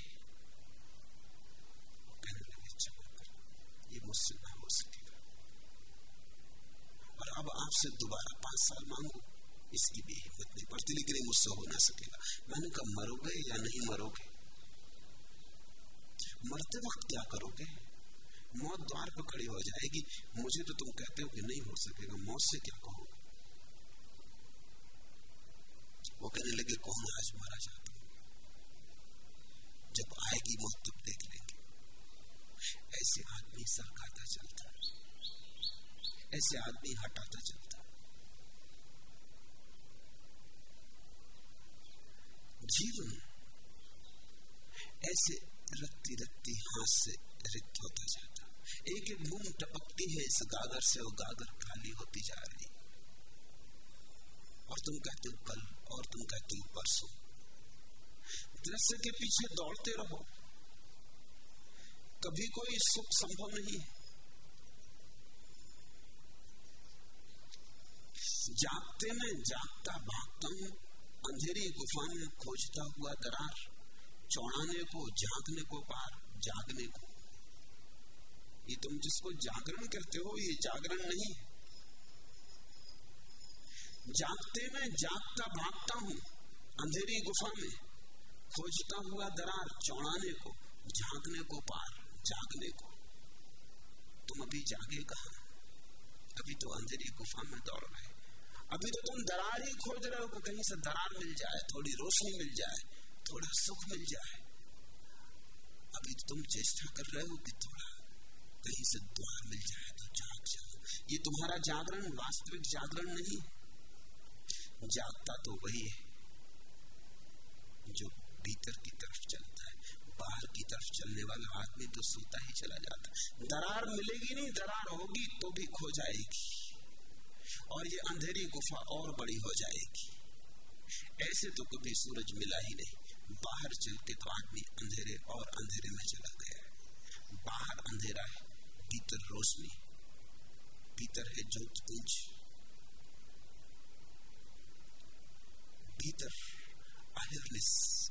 वो कहने लगे चमक ये मुझसे ना हो सकेगा और अब आपसे दोबारा पाँच साल मांगू, इसकी भी हिम्मत नहीं पड़ती, लेकिन मुझसे हो ना सकेगा। मैंने कहा, मरोगे या नहीं मरोगे? मरते वक्त क्या करोगे? मौत द्वार पर खड़ी हो जाएगी। मुझे तो तुम कहते हो कि नहीं हो सकेगा। मौत से क्या कहोगे? वो कहने लगे, कौन आज मारा जाता जब आएगी मौत तब देख लेंगे। ऐसे आदमी सरकाता चलता, ऐसे आदमी हटाता चलता। जीवन ऐसे रत्ती रत्ती हाथ से रिक्त होता जाता। एक एक बूंद टपकती है, इस गागर से और गागर खाली होती जा रही। और तुम कहते हो, कल और तुम कहते हो, परसों। दृश्य के पीछे दौड़ते रहो। कभी कोई सुख संभव नहीं है। जागते में जागता भागता हूँ, अंधेरी गुफा में खोजता हुआ दरार चौड़ाने को झांकने को पार, जागने को। ये तुम जिसको जागरण कहते हो, ये जागरण नहीं जागते में जागता भागता हूँ, अंधेरी गुफा में, खोजता हुआ दरार चौड़ाने को, झांकने को पार, जागने को। तुम अभी जागे कहा? अभी तो अंधेरी गुफा में दौड़ रहे अभी तो तुम दरार ही खोज रहे हो कहीं से दरार मिल जाए, थोड़ी रोशनी मिल जाए, थोड़ा सुख मिल जाए। अभी तो तुम चेष्टा कर रहे हो कि थोड़ा कहीं से द्वार मिल जाए तो जाग जाओ। ये तुम्हारा जागरण, वास्तविक जागरण नहीं जागता तो वही है, जो भीतर की तरफ़ चलता है। बाहर की तरफ़ चलने वाला आदमी तो सोता ही चला जाता दरार मिलेगी नहीं, दरार होगी तो भी खो जाएगी। और ये अंधेरी गुफा और बड़ी हो जाएगी। ऐसे तो कभी सूरज मिला ही नहीं। बाहर चलते तो आदमी अंधेरे और अंधेरे में चला गया बाहर अंधेरा है, भीतर रोशनी, भीतर है ज्योत पुंज भीतर अहिर्निस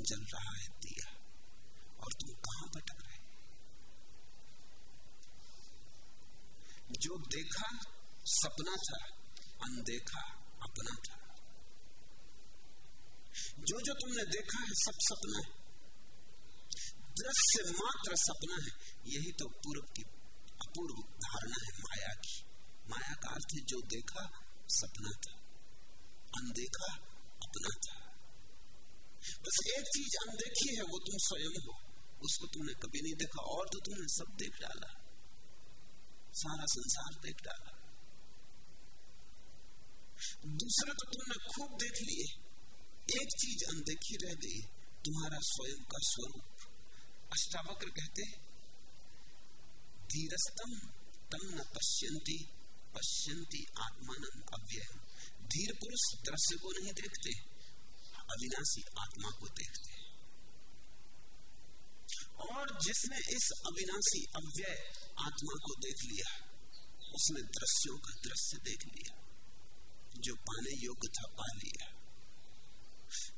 जल रहा है दिया और तुम कहाँ भटक रहे जो देखा, सपना था, अनदेखा, अपना था। जो जो तुमने देखा है, सब सपना है। दृश्य मात्र सपना है। यही तो पूर्व की अपूर्व धारणा है, माया की। माया का अर्थ जो देखा, सपना था। अनदेखा अपना था बस एक चीज़ अनदेखी है, वो तुम स्वयं हो। उसको तुमने कभी नहीं देखा, और तो तुमने सब देख डाला। सारा संसार देख डाला। दूसरे तो तुमने खूब देख लिए। एक चीज़ अनदेखी रह गई, तुम्हारा स्वयं का स्वरूप। अष्टावक्र कहते धीरस्तम तम न पश्यंती पश्यंती आत्मानंद अव्यय धीर पुरुष दृश्य को नहीं देखते, अविनाशी आत्मा को देखते और जिसने इस अविनाशी अव्यय आत्मा को देख लिया, उसने दृश्यों का दृश्य देख लिया, जो पाने योग्य था पा लिया।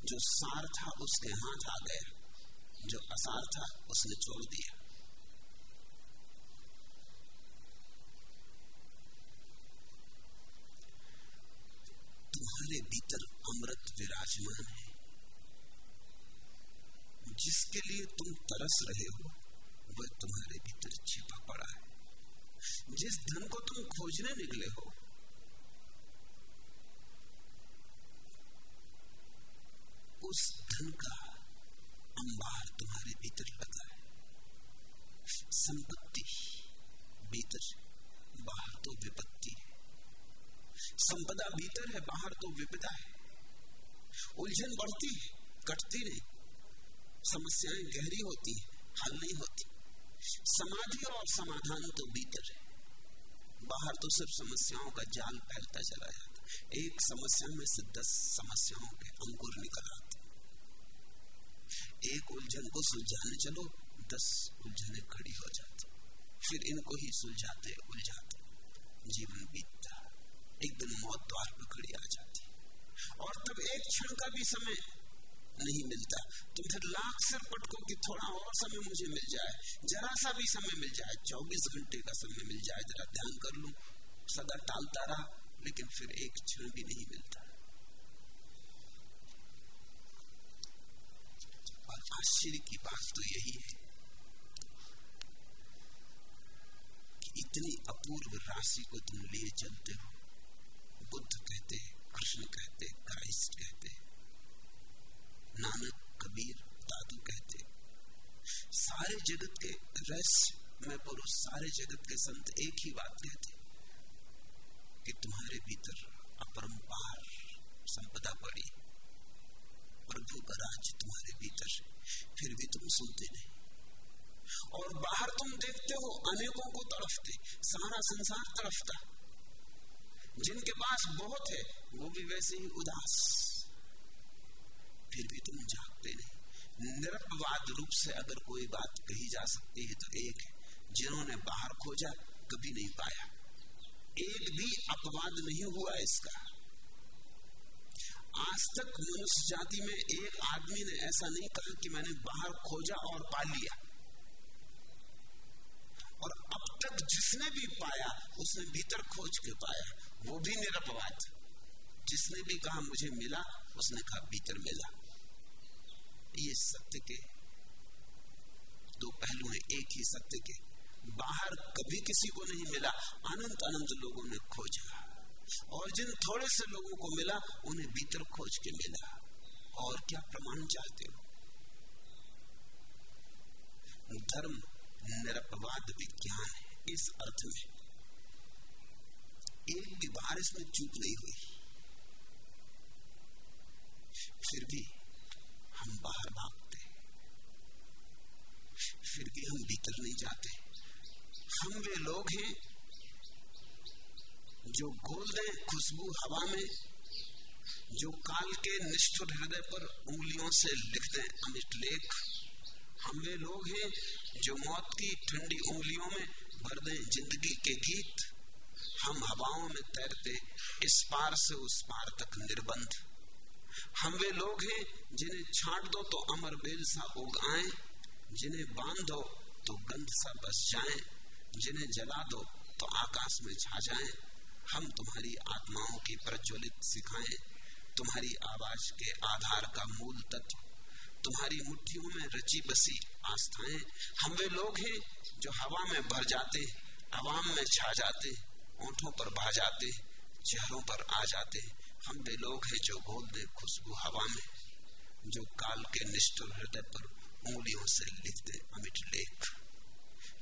जो सार था उसके हाथ आ गया, जो असार था उसने छोड़ दिया। तुम्हारे भीतर अमृत विराजमान है। जिसके लिए तुम तरस रहे हो, वह तुम्हारे भीतर छिपा पड़ा है। जिस धन को तुम खोजने निकले हो, उस धन का अंबार तुम्हारे भीतर लगा है। संपत्ति भीतर, बाहर तो विपत्ति है। संपदा भीतर है, बाहर तो विपदा है। उलझन बढ़ती है, कटती नहीं। समस्याएँ गहरी होती है, हल नहीं होती। समाधि और समाधान तो भीतर है। बाहर तो सिर्फ़ समस्याओं का जाल फैलता चला जाता एक समस्या में से दस समस्याओं के अंकुर निकल आते एक उलझन को सुलझाने चलो, दस उलझने खड़ी हो जाती फिर इनको ही सुलझाते उलझाते जीवन बीतता एक दिन मौत द्वार पर खड़ी आ जाती और तब एक क्षण का भी समय नहीं मिलता। तो फिर लाख सिर पटको कि थोड़ा और समय मुझे मिल जाए, जरा सा भी समय मिल जाए, चौबीस घंटे का समय मिल जाए, जरा ध्यान कर लू, सदा टालता रहा, लेकिन फिर एक क्षण भी नहीं मिलता। और आश्चर्य की बात तो यही है कि इतनी अपूर्व राशि को तुम लिए चलते हो। बुद्ध कहते, कृष्ण कहते, क्राइस्ट कहते, नानक, कबीर, दादू कहते। सारे जगत के रहस्य में पुरुष सारे जगत के संत एक ही बात कहते, कि तुम्हारे भीतर अपरंपार संपदा पड़ी। प्रभु का राज्य तुम्हारे भीतर, फिर भी तुम सुनते नहीं। और बाहर तुम देखते हो, अनेकों को तड़फते, सारा संसार तड़फता। जिनके पास बहुत है, वो भी वैसे ही उदास। फिर भी तुम जागते नहीं। निरपवाद रूप से अगर कोई बात कही जा सकती है तो एक है, जिन्होंने बाहर खोजा, कभी नहीं पाया। एक भी अपवाद नहीं हुआ इसका। आज तक मनुष्य जाति में एक आदमी ने ऐसा नहीं कहा कि मैंने बाहर खोजा और पा लिया। और अब तक जिसने भी पाया, उसने भीतर खोज के पाया। वो भी निरपवाद जिसने भी कहा मुझे मिला, उसने कहा भीतर मिला। ये सत्य के दो पहलू हैं, एक ही सत्य के। बाहर कभी किसी को नहीं मिला, अनंत अनंत लोगों ने खोजा। और जिन थोड़े से लोगों को मिला, उन्हें भीतर खोज के मिला। और क्या प्रमाण चाहते हो? धर्म निरपवाद विज्ञान है, इस अर्थ में। एक भी बार इसमें चूक नहीं हुई। फिर भी हम बाहर भागते। फिर भी हम भीतर नहीं जाते। हम वे लोग हैं जो घोल दें खुशबू हवा में, जो काल के निष्ठुर हृदय पर उंगलियों से लिख दें लेख। हम वे लोग हैं जो मौत की ठंडी उंगलियों में भर दें ज़िंदगी के गीत। हम हवाओं में तैरते, इस पार से उस पार तक निर्बंध। हम वे लोग हैं जिन्हें छाट दो तो अमर बेल सा उग आए जिन्हें बाँध दो तो गंध सा बस जाए, जिन्हें जला दो तो आकाश में छा जाए। हम तुम्हारी आत्माओं की प्रज्वलित सिखाएँ, तुम्हारी आवाज़ के आधार का मूल तत्व, तुम्हारी मुट्ठियों में रची बसी आस्थाएँ। हम वे लोग हैं जो हवा में भर जाते, आवाम में छा जाते ओंठों पर बहा जाते, चेहरों पर आ जाते। हम वे लोग हैं जो घोल दे खुशबू हवा में। जो काल के निष्ठुर हृदय पर उंगलियों से लिख दे अमिट लेख।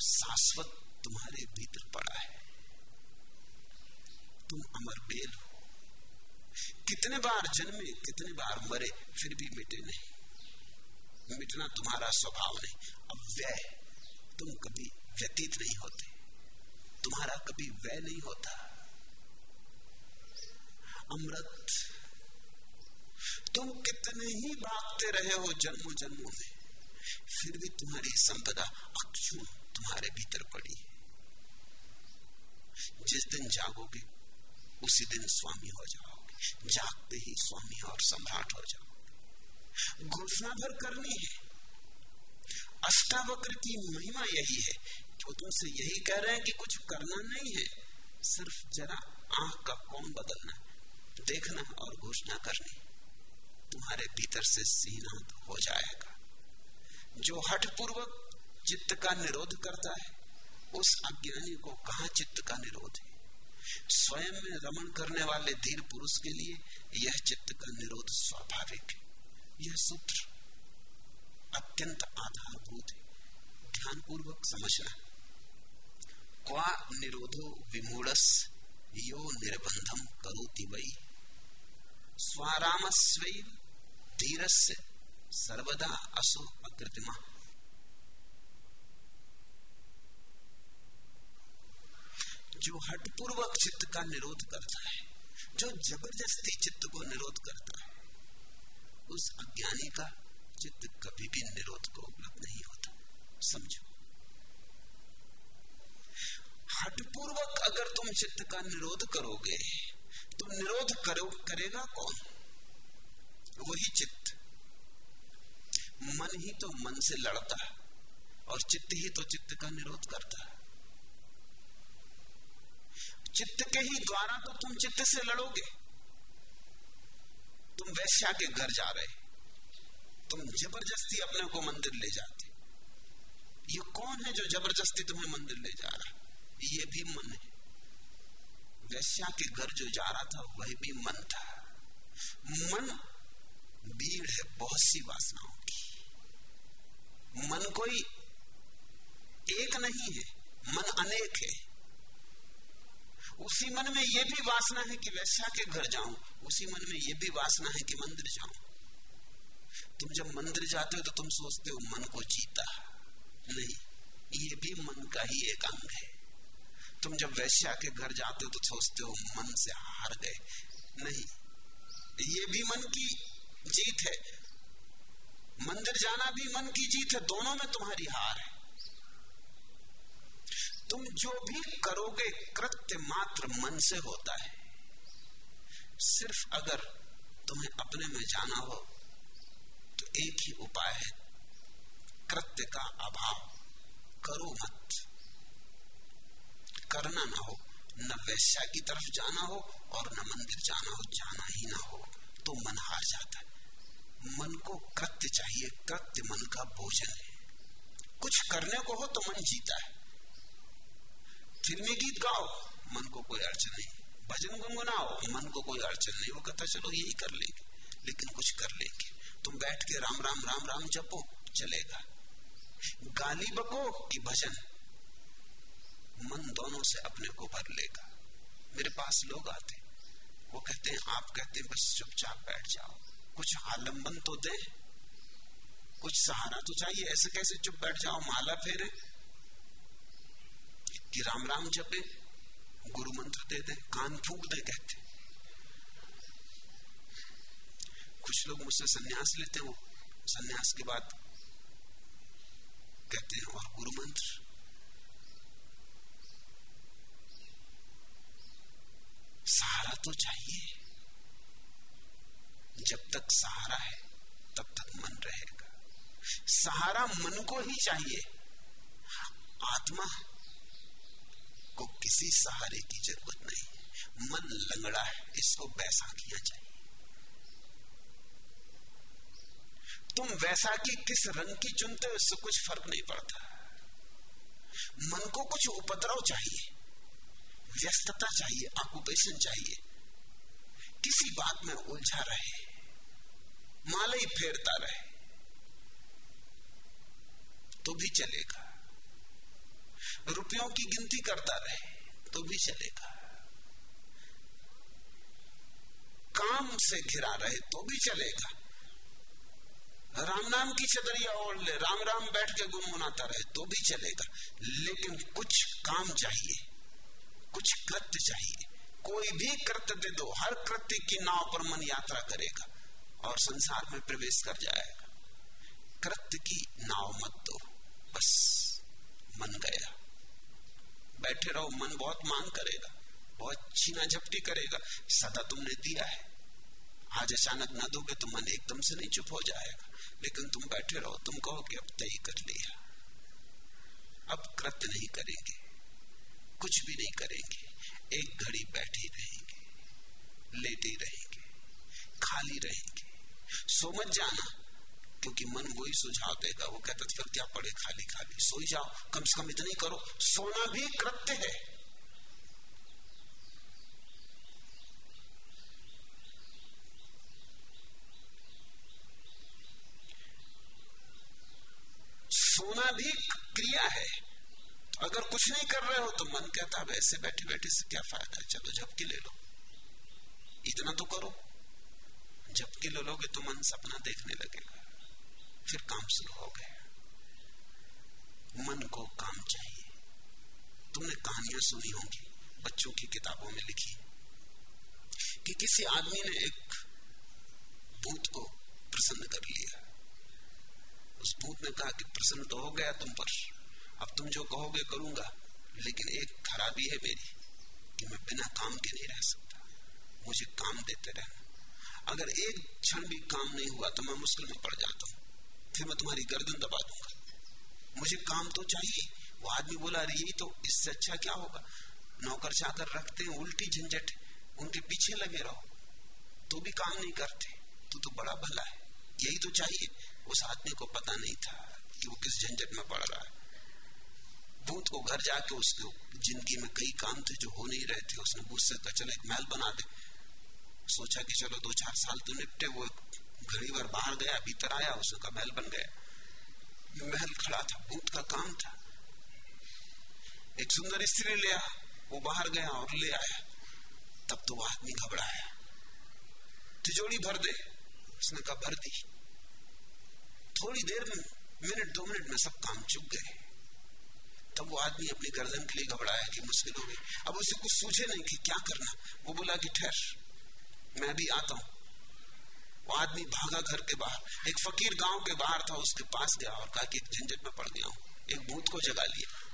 शाश्वत तुम्हारे भीतर पड़ा है। तुम अमर बेल हो। कितने बार जन्मे, कितने बार मरे, फिर भी मिटे नहीं। मिटना तुम्हारा स्वभाव नहीं। अब व्यय तुम कभी व्यतीत नहीं होते। तुम्हारा कभी व्यय नहीं होता। अमृत, तुम कितने ही भागते रहे हो जन्मों जन्मों में, फिर भी तुम्हारी संपदा अक्षुण तुम्हारे भीतर पड़ी। है जिस दिन जागोगे, उसी दिन स्वामी हो जाओगे। जागते ही स्वामी और सम्राट हो जाओगे। घोषणा भर करनी है। अष्टावक्र की महिमा यही है वो तुमसे यही कह रहे हैं कि कुछ करना नहीं है। सिर्फ़ जरा आँख का कौन बदलना, देखना और घोषणा करनी। तुम्हारे भीतर से सीना हो जाएगा। जो हठ पूर्वक चित्त का निरोध करता है, उस अज्ञानी को कहा चित्त का निरोध है? स्वयं में रमन करने वाले धीर पुरुष के लिए यह चित्त का निरोध स्वाभाविक है। यह सूत्र अत्यंत आधारभूत है। ध्यान पूर्वक समझना। क्वा निरोधो विमूढ़स यो निर्बंधम करोति वही स्वाराम धीरस्य सर्वदा असो अकृतिमा। जो हटपूर्वक चित्त का निरोध करता है, जो ज़बरदस्ती चित्त को निरोध करता है, उस अज्ञानी का चित्त कभी भी निरोध को उपलब्ध नहीं होता। समझो। हटपूर्वक अगर तुम चित्त का निरोध करोगे तो निरोध करो, करेगा कौन? वही चित्त। मन ही तो मन से लड़ता है, और चित्त ही तो चित्त का निरोध करता है। चित्त के ही द्वारा तो तुम चित्त से लड़ोगे। तुम वैश्या के घर जा रहे तुम ज़बरदस्ती अपने को मंदिर ले जाते ये कौन है जो ज़बरदस्ती तुम्हें मंदिर ले जा रहा ये भी मन है। वैश्या के घर जो जा रहा था, वह भी मन था। मन भीड़ है, बहुत सी वासनाओं की। मन कोई एक नहीं है, मन अनेक है। उसी मन में यह भी वासना है कि वैश्या के घर जाऊँ, उसी मन में यह भी वासना है कि मंदिर जाऊँ। तुम जब मंदिर जाते हो तो तुम सोचते हो, मन को जीता। नहीं, ये भी मन का ही एक अंग है। तुम जब वैश्या के घर जाते हो तो सोचते हो मन से हार गए। नहीं, ये भी मन की जीत है। मंदिर जाना भी मन की जीत है, दोनों में तुम्हारी हार है। तुम जो भी करोगे, कृत्य मात्र मन से होता है। सिर्फ़ अगर तुम्हें अपने में जाना हो तो एक ही उपाय है, कृत्य का अभाव करो मत। करना ना हो, न वैश्या की तरफ़ जाना हो और न मंदिर जाना हो, जाना ही ना हो तो मन हार जाता है। मन को कृत्य चाहिए, कृत्य मन का भोजन है। कुछ करने को हो तो मन जीता है। फिल्मी गीत गाओ, मन को कोई अड़चन नहीं। भजन गुनगुनाओ, मन को कोई अड़चन नहीं। वो कहता चलो, यही कर लेंगे, लेकिन कुछ कर लेंगे। तुम बैठ के राम राम राम राम जपो, चलेगा। गाली बको कि भजन मन दोनों से अपने को भर लेगा। मेरे पास लोग आते वो कहते हैं, आप कहते हैं, बस चुपचाप बैठ जाओ। कुछ आलंबन तो दे, कुछ सहारा तो चाहिए। ऐसे कैसे चुप बैठ जाओ, माला फेरे? कि राम राम जपे, गुरु मंत्र दे दे, कान फूक दे कहते। कुछ लोग मुझसे सन्यास लेते हो सन्यास के बाद कहते हैं और गुरु मंत्र। सहारा तो चाहिए। जब तक सहारा है, तब तक मन रहेगा। सहारा मन को ही चाहिए। आत्मा को किसी सहारे की ज़रूरत नहीं। मन लंगड़ा है, इसको वैसा किया चाहिए। तुम वैसा की किस रंग की चुनते हो, इससे कुछ फ़र्क नहीं पड़ता। मन को कुछ उपद्रव चाहिए। व्यस्तता चाहिए ऑक्यूपेशन चाहिए। किसी बात में उलझा रहे माला ही फेरता रहे तो भी चलेगा। रुपयों की गिनती करता रहे तो भी चलेगा। काम से घिरा रहे तो भी चलेगा। राम नाम की चदरिया ओढ़ ले, राम राम बैठ के गुनगुनाता रहे तो भी चलेगा। लेकिन कुछ काम चाहिए। कुछ कृत्य चाहिए। कोई भी कृत्य दे दो, हर कृत्य की नाव पर मन यात्रा करेगा और संसार में प्रवेश कर जाएगा। कृत्य की नाव मत दो, बस मन गया। बैठे रहो, मन बहुत मांग करेगा, बहुत छीना झपटी करेगा सदा तुमने दिया है। आज अचानक ना दोगे तो मन एकदम से नहीं चुप हो जाएगा। लेकिन तुम बैठे रहो, तुम कहो कि अब तय कर लिया। अब कृत्य नहीं करेंगे। कुछ भी नहीं करेंगे। एक घड़ी बैठी रहेंगे, लेटे रहेंगे, खाली रहेंगे। सो मत जाना, क्योंकि मन वही सुझाव देगा। वो कहता फिर क्या पड़े खाली खाली? सोई जाओ, कम से कम इतनी करो। सोना भी कृत्य है सोना भी क्रिया है अगर कुछ नहीं कर रहे हो तो मन कहता है ऐसे बैठे बैठे से क्या फ़ायदा? है चलो झपकी ले लो। इतना तो करो। झपकी ले लोगे तो मन सपना देखने लगेगा। फिर काम शुरू हो गया मन को काम चाहिए। तुमने कहानियाँ सुनी होंगी, बच्चों की किताबों में लिखी। कि किसी आदमी ने एक भूत को प्रसन्न कर लिया। उस भूत ने कहा कि प्रसन्न तो हो गया तुम पर। अब तुम जो कहोगे करूँगा, लेकिन एक खराबी है मेरी, कि मैं बिना काम के नहीं रह सकता। मुझे काम देते रहना। अगर एक क्षण भी काम नहीं हुआ तो मैं मुश्किल में पड़ जाता हूँ। फिर मैं तुम्हारी गर्दन दबा दूँगा। मुझे काम तो चाहिए। वो आदमी बोला, अरे यही तो इससे अच्छा क्या होगा? नौकर चाकर रखते हैं, उल्टी झंझट, उनके पीछे लगे रहो। तो भी काम नहीं करते। तू तो बड़ा भला है। यही तो चाहिए। उस आदमी को पता नहीं था कि वो किस झंझट में पड़ रहा है। भूत को घर जाके उसके ज़िंदगी में कई काम थे जो हो नहीं रहे थे। उसने भूत से कहा, चलो एक महल बना दे। सोचा कि चलो दो चार साल तो निपटे, वो घड़ी भर बाहर गया, भीतर आया, उसने उसका महल बन गया। महल खड़ा था, भूत का काम था। एक सुंदर स्त्री ले आया, वो बाहर गया और ले आया। तब तो वो आदमी घबराया। तिजोड़ी भर दे, उसने कहा, भर दी। थोड़ी देर में, मिनट, दो मिनट में सब काम चुक गए। तब वो आदमी अपनी गर्दन के लिए घबराया कि मुश्किल हो गई। अब उसे कुछ सूझे नहीं कि क्या करना। वो बोला कि, ठहर, मैं भी आता हूँ। वो आदमी भागा घर के बाहर। एक फकीर गाँव के बाहर था, उसके पास गया और कहा कि, एक झंझट में पड़ गया हूँ। एक भूत को जगा लिया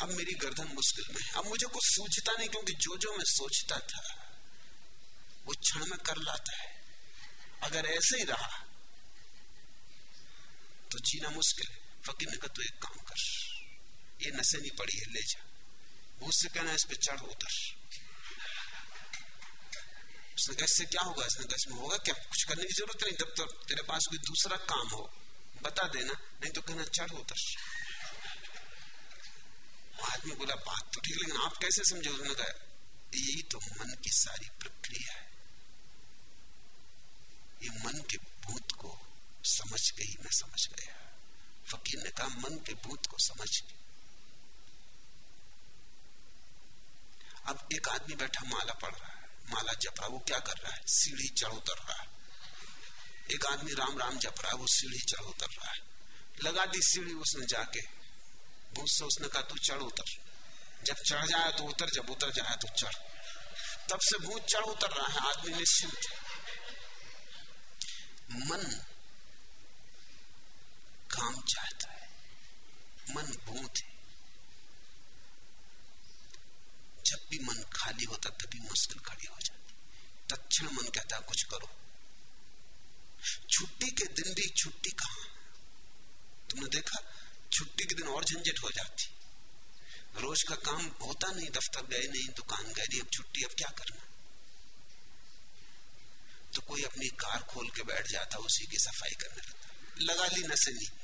अब मेरी गर्दन मुश्किल में अब मुझे कुछ सूझता नहीं क्योंकि जो जो मैं सोचता था, वो क्षण में कर लाता है। अगर ऐसे ही रहा तो जीना मुश्किल है। फकीर ने कहा, तू एक काम कर। ये नशे नहीं पड़ी है ले जा उससे कहना इस पे चढ़ उतर उसने कहा इससे क्या होगा इसने कहा इसमें होगा क्या कुछ करने की ज़रूरत नहीं जब तक तेरे पास कोई दूसरा काम हो बता देना नहीं तो कहना चढ़ उतर आदमी बोला बात तो ठीक लेकिन आप कैसे समझे उसने कहा यही तो मन की सारी प्रक्रिया है ये मन के भूत को समझ के ही मैं समझ गया फकीर ने कहा मन के भूत को समझ के अब एक आदमी बैठा, माला पढ़ रहा है। माला जप रहा वो क्या कर रहा है? सीढ़ी चढ़ उतर रहा है। एक आदमी राम राम जप रहा है, वो सीढ़ी चढ़ उतर रहा है। लगा दी सीढ़ी उसने जाके। भूत से उसने कहा, तू चढ़ उतर। जब चढ़ जाए तो उतर, जब उतर जाए तो चढ़। तब से भूत चढ़ उतर रहा है, आदमी निश्चिंत मन काम चाहता है। मन भूत है। जब भी मन खाली होता तभी मुश्किल खड़ी हो जाती तत्ण मन कहता कुछ करो। छुट्टी के दिन भी छुट्टी कहा? तुमने देखा, छुट्टी के दिन और झंझट हो जाती। रोज का काम होता नहीं, दफ्तर गए नहीं, दुकान गए नहीं, अब छुट्टी, अब क्या करना? तो कोई अपनी कार खोल के बैठ जाता, उसी की सफ़ाई करने लगता। लगा ली नसली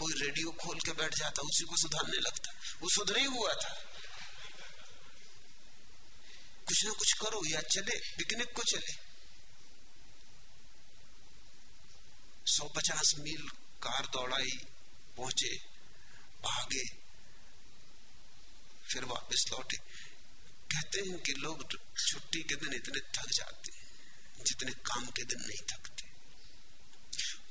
कोई रेडियो खोल के बैठ जाता, उसी को सुधारने लगता। वो सुधर ही हुआ था। कुछ ना कुछ करो, या चले, पिकनिक को चले। सौ पचास मील कार दौड़ाई, पहुँचे, भागे, फिर वापस लौटे। कहते हैं कि लोग छुट्टी के दिन इतने थक जाते हैं, जितने काम के दिन नहीं थकते।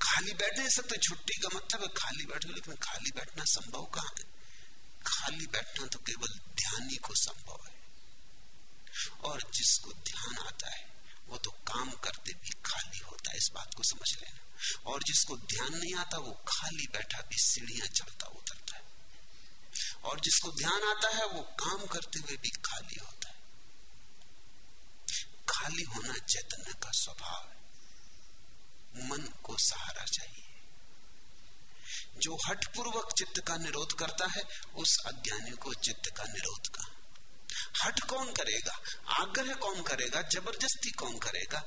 खाली बैठ नहीं सकते छुट्टी का मतलब है खाली बैठो, लेकिन खाली बैठना संभव कहाँ है? खाली बैठना तो केवल ध्यान ही को संभव है। और जिसको ध्यान आता है, वो तो काम करते भी खाली होता है, इस बात को समझ लेना। और जिसको ध्यान नहीं आता, वो खाली बैठा भी सीढ़ियाँ चढ़ता उतरता है। और जिसको ध्यान आता है, वो काम करते हुए भी खाली होता है। खाली होना चैतन्य का स्वभाव है। मन को सहारा चाहिए। जो हठपूर्वक चित्त का निरोध करता है, उस अज्ञानी को चित्त का निरोध का। हट कौन करेगा? आग्रह कौन करेगा? ज़बरदस्ती कौन करेगा?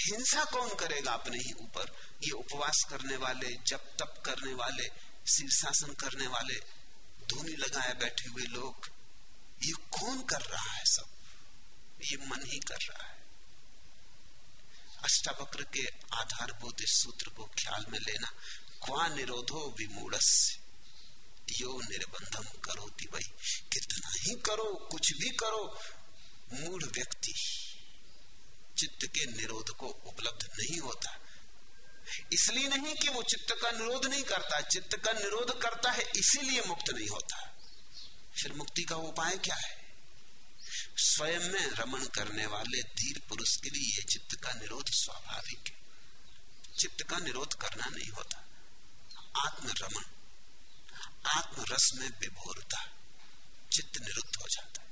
हिंसा कौन करेगा अपने ही ऊपर? ये उपवास करने वाले, जप तप करने वाले शीर्षासन करने वाले, धूनी लगाए बैठे हुए लोग, ये कौन कर रहा है सब? ये मन ही कर रहा है। अष्टावक्र के आधारभूत इस सूत्र को ख्याल में लेना, क्वा निरोधो विमूढ़ यो निर्बंधम करो ती भाई कितना ही करो, कुछ भी करो, मूढ़ व्यक्ति। चित्त के निरोध को उपलब्ध नहीं होता। इसलिए नहीं कि वो चित्त का निरोध नहीं करता, चित्त का निरोध करता है, इसीलिए मुक्त नहीं होता। फिर मुक्ति का उपाय क्या है? स्वयं में रमण करने वाले धीर पुरुष के लिए यह चित्त का निरोध स्वाभाविक है। चित्त का निरोध करना नहीं होता। आत्म रमन आत्म रस में विभोरता, चित्त निरुद्ध हो जाता है।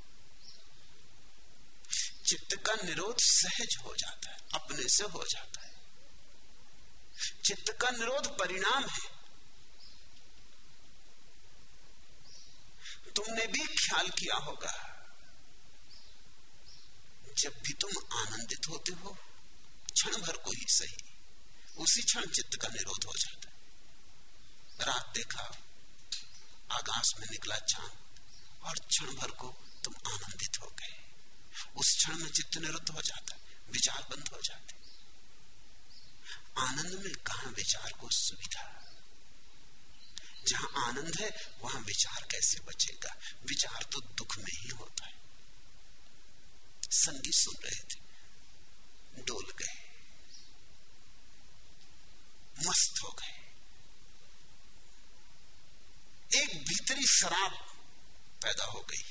चित्त का निरोध सहज हो जाता है, अपने से हो जाता है। चित्त का निरोध परिणाम है। तुमने भी ख्याल किया होगा जब भी तुम आनंदित होते हो क्षण भर को ही सही। उसी क्षण चित्त का निरोध हो जाता है। रात देखा, आकाश में निकला चाँद, और क्षण भर को तुम आनंदित हो गए। उस क्षण में चित्त निरुद्ध हो जाता है, विचार बंद हो जाते आनंद में कहा विचार को सुविधा? जहाँ आनंद है, वहाँ विचार कैसे बचेगा? विचार तो दुख में ही होता है। संगीत सुन रहे थे। डोल गए। मस्त हो गए। एक भीतरी शराब पैदा हो गई।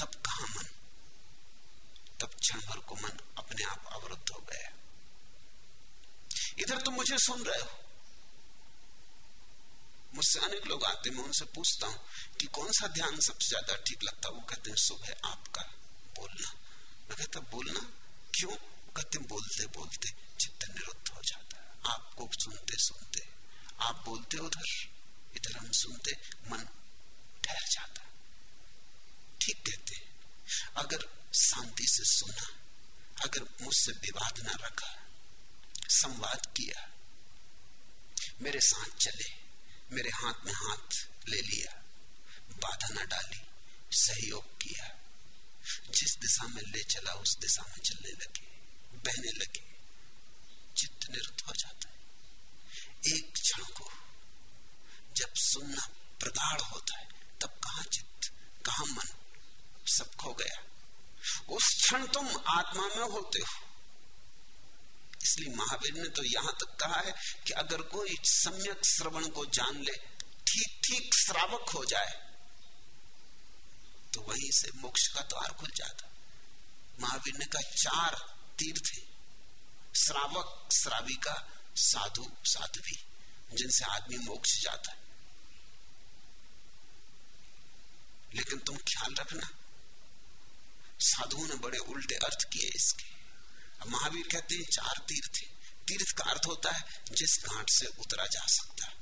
तब कहा मन? तब क्षण भर को मन अपने आप अवरुद्ध हो गया। इधर तुम मुझे सुन रहे हो। मुझसे अनेक लोग आते मैं उनसे पूछता हूँ कि कौन सा ध्यान सबसे ज़्यादा ठीक लगता वो कहते हैं, सुबह आपका बोलना। मैं कहता, बोलना? क्यों? कहते, बोलते बोलते चित्त निरुद्ध हो जाता है। आपको सुनते सुनते। आप बोलते उधर, इधर हम सुनते, मन ठहर जाता ठीक कहते अगर शांति से सुना, अगर मुझसे विवाद ना रखा, संवाद किया, मेरे साथ चले मेरे हाथ में हाथ ले लिया, बाधा ना डाली, सहयोग किया। जिस दिशा में ले चला, उस दिशा में चलने लगे, बहने लगे। चित्त निरुद्ध हो जाता है। एक क्षण को जब सुनना प्रगाढ़ होता है, तब कहा चित्त, कहा मन सब खो गया? उस क्षण तुम आत्मा में होते हो। इसलिए महावीर ने तो यहाँ तक कहा है कि अगर कोई सम्यक श्रवण को जान ले, ठीक ठीक श्रावक हो जाए तो वहीं से मोक्ष का द्वार खुल जाता। महावीर ने कहा, चार तीर्थ श्रावक, श्राविका, साधु, साध्वी, जिनसे आदमी मोक्ष जाता है। लेकिन तुम ख्याल रखना, साधुओं ने बड़े उल्टे अर्थ किए इसके। महावीर कहते हैं, चार तीर्थ तीर्थ का अर्थ होता है, जिस घाट से उतरा जा सकता है।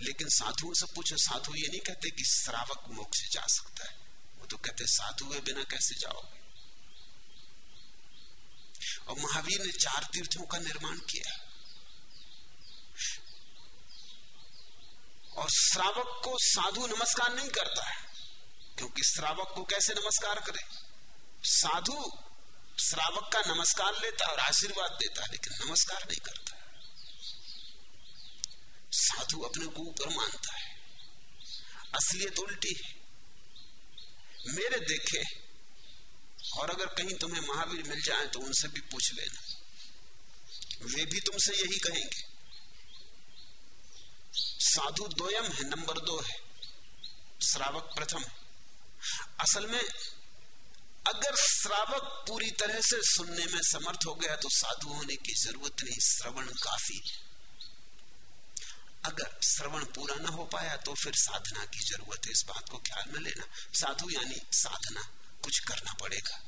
लेकिन साधुओं से पूछो, साधु ये नहीं कहते कि श्रावक मोक्ष जा सकता है? वो तो कहते साधु है, बिना कैसे जाओगे? और महावीर ने चार तीर्थों का निर्माण किया और श्रावक को साधु नमस्कार नहीं करता है, क्योंकि श्रावक को कैसे नमस्कार करे? साधु श्रावक का नमस्कार लेता और आशीर्वाद देता, लेकिन नमस्कार नहीं करता। साधु अपने को ऊपर मानता है। असलियत उल्टी है। मेरे देखे, और अगर कहीं तुम्हें महावीर मिल जाए तो उनसे भी पूछ लेना। वे भी तुमसे यही कहेंगे। साधु दोयम है, नंबर दो है। श्रावक प्रथम। असल में अगर श्रावक पूरी तरह से सुनने में समर्थ हो गया तो साधु होने की ज़रूरत नहीं, श्रवण काफ़ी अगर श्रवण पूरा ना हो पाया तो फिर साधना की ज़रूरत है, इस बात को ख्याल में लेना। साधु यानी साधना, कुछ करना पड़ेगा।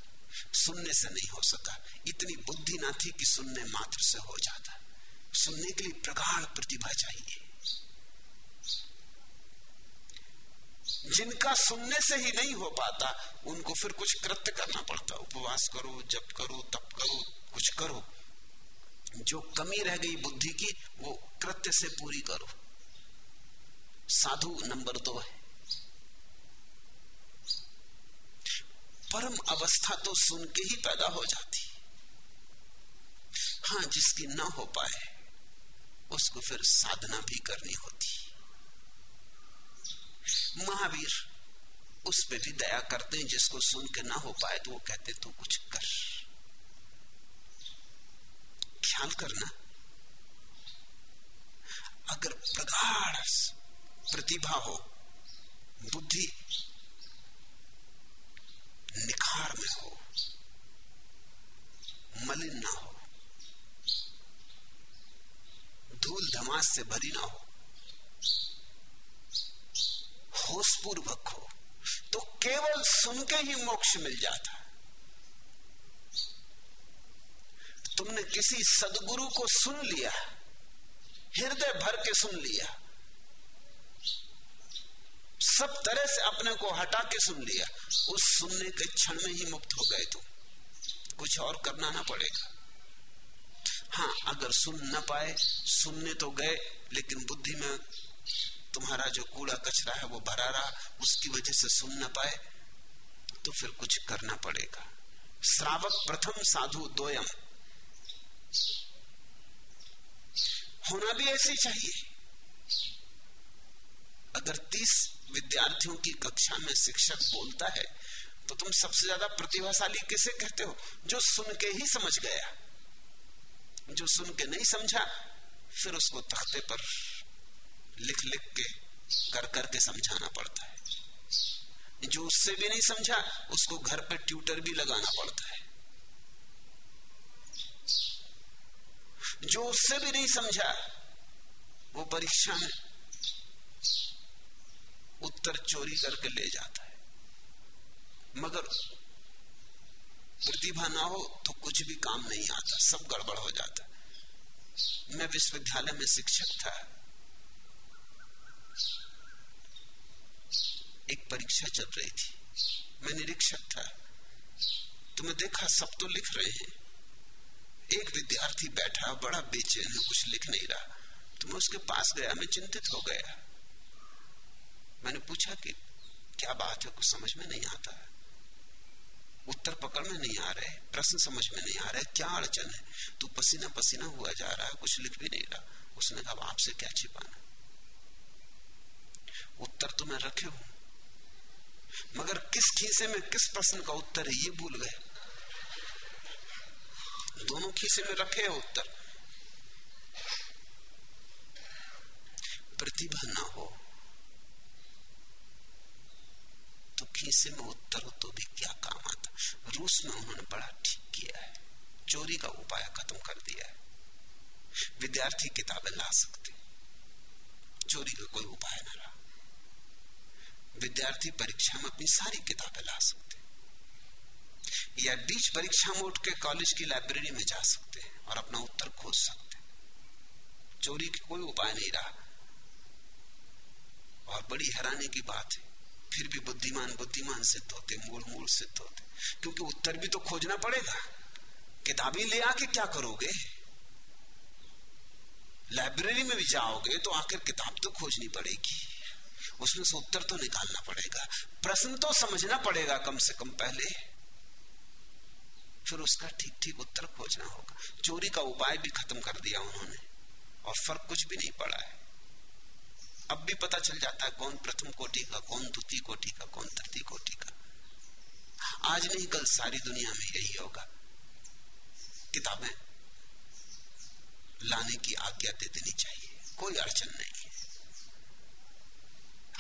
सुनने से नहीं हो सका। इतनी बुद्धि ना थी कि सुनने मात्र से हो जाता। सुनने के लिए प्रगाढ़ प्रतिभा चाहिए। जिनका सुनने से ही नहीं हो पाता, उनको फिर कुछ कृत्य करना पड़ता उपवास करो, जप करो, तप करो, कुछ करो। जो कमी रह गई बुद्धि की, वो कृत्य से पूरी करो। साधु नंबर दो है। परम अवस्था तो सुन के ही पैदा हो जाती हाँ। जिसकी ना हो पाए, उसको फिर साधना भी करनी होती महावीर, उस पर भी दया करते हैं जिसको सुन के ना हो पाए तो वो कहते, तू कुछ कर। ख्याल करना, अगर प्रगाढ़ प्रतिभा हो, बुद्धि निखार में हो, मलिन ना हो, धूल धमास से भरी ना हो होशपूर्वक हो तो केवल सुन के ही मोक्ष मिल जाता। तुमने किसी सदगुरु को सुन लिया, हृदय भर के सुन लिया, सब तरह से अपने को हटा के सुन लिया, उस सुनने के क्षण में ही मुक्त हो गए तुम। कुछ और करना ना पड़ेगा। हाँ अगर सुन ना पाए, सुनने तो गए, लेकिन बुद्धि में तुम्हारा जो कूड़ा कचरा है, वो भरा रहा उसकी वजह से सुन न पाए तो फिर कुछ करना पड़ेगा। श्रावक प्रथम साधु दोयम होना भी ऐसे चाहिए। अगर तीस विद्यार्थियों की कक्षा में शिक्षक बोलता है तो तुम सबसे ज़्यादा प्रतिभाशाली किसे कहते हो? जो सुन के ही समझ गया। जो सुन के नहीं समझा, फिर उसको तख्ते पर लिख लिख के कर कर के समझाना पड़ता है। जो उससे भी नहीं समझा, उसको घर पर ट्यूटर भी लगाना पड़ता है। जो उससे भी नहीं समझा, वो परीक्षा में उत्तर चोरी करके ले जाता है। मगर प्रतिभा ना हो तो कुछ भी काम नहीं आता, सब गड़बड़ हो जाता। मैं विश्वविद्यालय में शिक्षक था। एक परीक्षा चल रही थी। मैं निरीक्षक था। तो मैं देखा, सब तो लिख रहे हैं। एक विद्यार्थी बैठा, बड़ा बेचैन है कुछ लिख नहीं रहा। तो मैं उसके पास गया, मैं चिंतित हो गया। मैंने पूछा कि, क्या बात है, कुछ समझ में नहीं आता? उत्तर पकड़ में नहीं आ रहे, प्रश्न समझ में नहीं आ रहे, क्या अड़चन है? तू पसीना पसीना हुआ जा रहा है, कुछ लिख भी नहीं रहा। उसने कहा आपसे क्या छिपाना? उत्तर तो मैं रखे हूँ। मगर किस खीसे में किस प्रश्न का उत्तर है, ये भूल गए। दोनों खीसे में रखे उत्तर। प्रतिभा ना हो तो खीसे में उत्तर हो तो भी क्या काम आता? रूस में उन्होंने बड़ा ठीक किया है। चोरी का उपाय खत्म कर दिया है। विद्यार्थी किताबें ला सकते। चोरी का कोई उपाय ना रहा। विद्यार्थी परीक्षा में अपनी सारी किताबें ला सकते हैं। या बीच परीक्षा में उठ के कॉलेज की लाइब्रेरी में जा सकते हैं और अपना उत्तर खोज सकते हैं। चोरी की कोई उपाय नहीं रहा। और बड़ी हैरानी की बात है, फिर भी बुद्धिमान बुद्धिमान सिद्ध होते मूल मूल सिद्ध होते क्योंकि उत्तर भी तो खोजना पड़ेगा। किताबें ले आके क्या करोगे? लाइब्रेरी में भी जाओगे तो आखिर किताब तो खोजनी पड़ेगी। उसमें से उत्तर तो निकालना पड़ेगा। प्रश्न तो समझना पड़ेगा कम से कम पहले। फिर उसका ठीक ठीक उत्तर खोजना होगा। चोरी का उपाय भी खत्म कर दिया उन्होंने और फ़र्क कुछ भी नहीं पड़ा है। अब भी पता चल जाता है कौन प्रथम कोटि का, कौन द्वितीय कोटि का, कौन तृतीय कोटि का। आज नहीं कल सारी दुनिया में यही होगा। किताबें लाने की आज्ञा दे देनी चाहिए। कोई अड़चन नहीं है।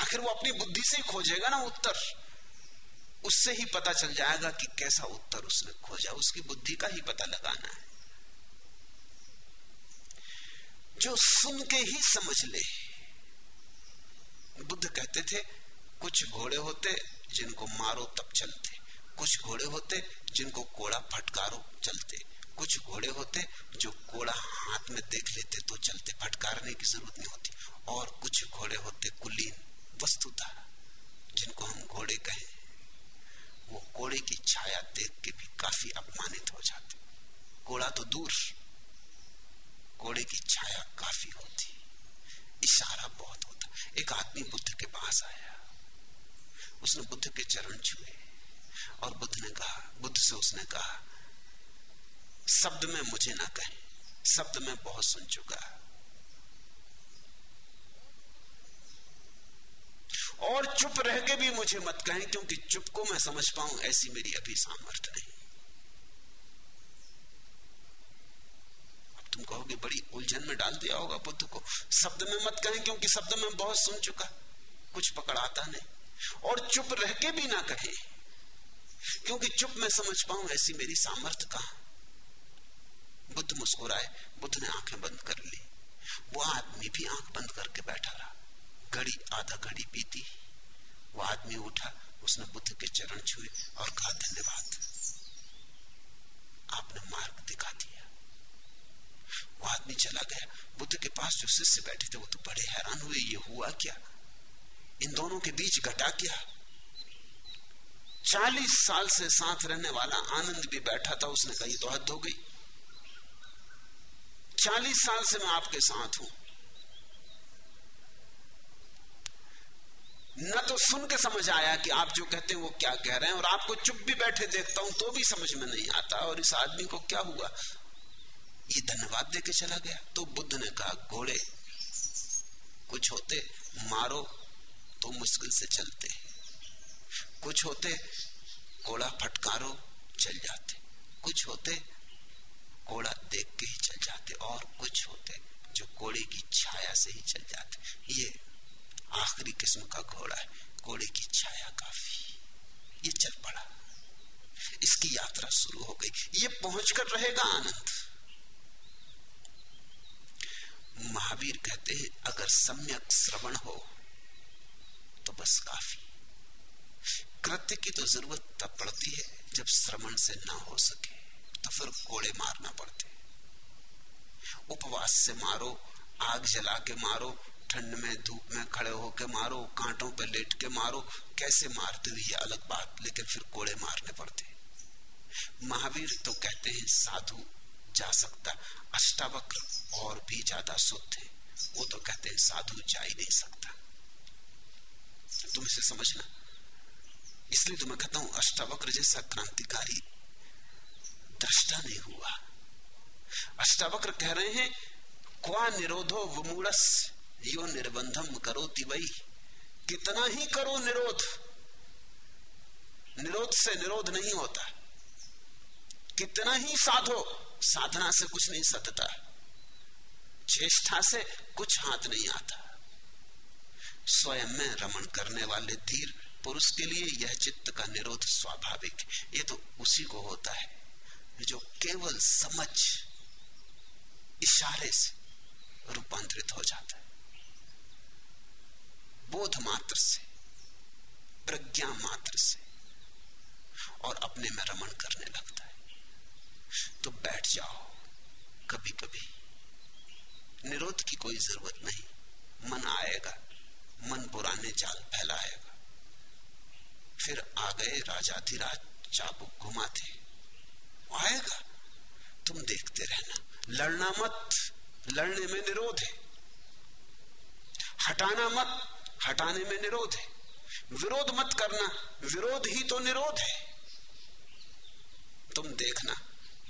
आखिर वो अपनी बुद्धि से ही खोजेगा ना उत्तर। उससे ही पता चल जाएगा कि कैसा उत्तर उसने खोजा। उसकी बुद्धि का ही पता लगाना है। जो सुन के ही समझ ले। बुद्ध कहते थे, कुछ घोड़े होते जिनको मारो तब चलते। कुछ घोड़े होते जिनको कोड़ा फटकारो चलते। कुछ घोड़े होते जो कोड़ा हाथ में देख लेते तो चलते। फटकारने की ज़रूरत नहीं होती। और कुछ घोड़े होते कुलीन। वस्तुता जिनको हम घोड़े कहें, वो कोड़े की छाया देख के भी काफ़ी अपमानित हो जाते। कोड़ा तो दूर, घोड़े की छाया काफ़ी होती। इशारा बहुत होता। एक आदमी बुद्ध के पास आया। उसने बुद्ध के चरण छुए और बुद्ध ने कहा, बुद्ध से उसने कहा, शब्द में मुझे ना कहे, शब्द में बहुत सुन चुका। और चुप रह के भी मुझे मत कहें, क्योंकि चुप को मैं समझ पाऊँ, ऐसी मेरी अभी सामर्थ्य नहीं। तुम कहोगे, बड़ी उलझन में डाल दिया होगा बुद्ध को। शब्द में मत कहें, क्योंकि शब्द में बहुत सुन चुका। कुछ पकड़ आता नहीं। और चुप रह के भी ना कहे, क्योंकि चुप मैं समझ पाऊँ, ऐसी मेरी सामर्थ्य कहा। बुद्ध मुस्कुराए, बुद्ध ने आँखें बंद कर ली। वो आदमी भी आँख बंद करके बैठा रहा। घड़ी, आधा घड़ी बीती। वो आदमी उठा, उसने बुद्ध के चरण छुए और कहा, धन्यवाद। आपने मार्ग दिखा दिया। वो आदमी चला गया। बुद्ध के पास जो शिष्य बैठे थे, वो तो बड़े हैरान हुए, ये हुआ क्या? इन दोनों के बीच घटा क्या? चालीस साल से साथ रहने वाला आनंद भी बैठा था, उसने कही तो हद हो गई। चालीस साल से मैं आपके साथ हूँ। न तो सुन के समझ आया कि आप जो कहते हैं वो क्या कह रहे हैं, और आपको चुप भी बैठे देखता हूँ तो भी समझ में नहीं आता, और इस आदमी को क्या हुआ? ये धन्यवाद देके चला गया। तो बुद्ध ने कहा, घोड़े, कुछ होते मारो तो मुश्किल से चलते। कुछ होते घोड़ा फटकारो, चल जाते। कुछ होते घोड़ा देख के ही चल जाते, और कुछ होते जो घोड़े की छाया से ही चल जाते। ये आखिरी किस्म का घोड़ा है। घोड़े की छाया काफ़ी। ये चल पड़ा। इसकी यात्रा शुरू हो गई। ये पहुंचकर रहेगा आनंद। महावीर कहते हैं, अगर सम्यक श्रवण हो तो बस काफ़ी। कृत्य की तो ज़रूरत तब पड़ती है, जब श्रवण से ना हो सके तो फिर कोड़े मारना पड़ते उपवास से मारो, आग जला के मारो ठंड में, धूप में खड़े होके मारो, कांटों पर लेट के मारो। कैसे मारते हुए अलग बात, लेकिन फिर कोड़े मारने पड़ते महावीर तो कहते हैं, साधु जा सकता, अष्टावक्र और भी ज़्यादा शुद्ध है। वो तो कहते हैं, साधु जा ही नहीं सकता। तुम इसे समझना। इसलिए तो मैं कहता हूँ, अष्टावक्र जैसा क्रांतिकारी दृष्टा नहीं हुआ। अष्टावक्र कह रहे हैं, क्वा निरोधो विमूढ़ यो निर्बंधम करो तिवई कितना ही करो निरोध। निरोध से निरोध नहीं होता। कितना ही साधो, साधना से कुछ नहीं सतता। चेष्टा से कुछ हाथ नहीं आता। स्वयं में रमण करने वाले धीर पुरुष के लिए यह चित्त का निरोध स्वाभाविक ये तो उसी को होता है जो केवल समझ, इशारे से रूपांतरित हो जाता है। बोध मात्र से, प्रज्ञा मात्र से, और अपने में रमन करने लगता है। तो बैठ जाओ कभी कभी निरोध की कोई ज़रूरत नहीं, मन आएगा, मन पुराने जाल फैलाएगा। फिर आ गए राजाधिराज, चाबुक घुमाते। आएगा, तुम देखते रहना, लड़ना मत, लड़ने में निरोध है। हटाना मत हटाने में निरोध है। विरोध मत करना, विरोध ही तो निरोध है। तुम देखना,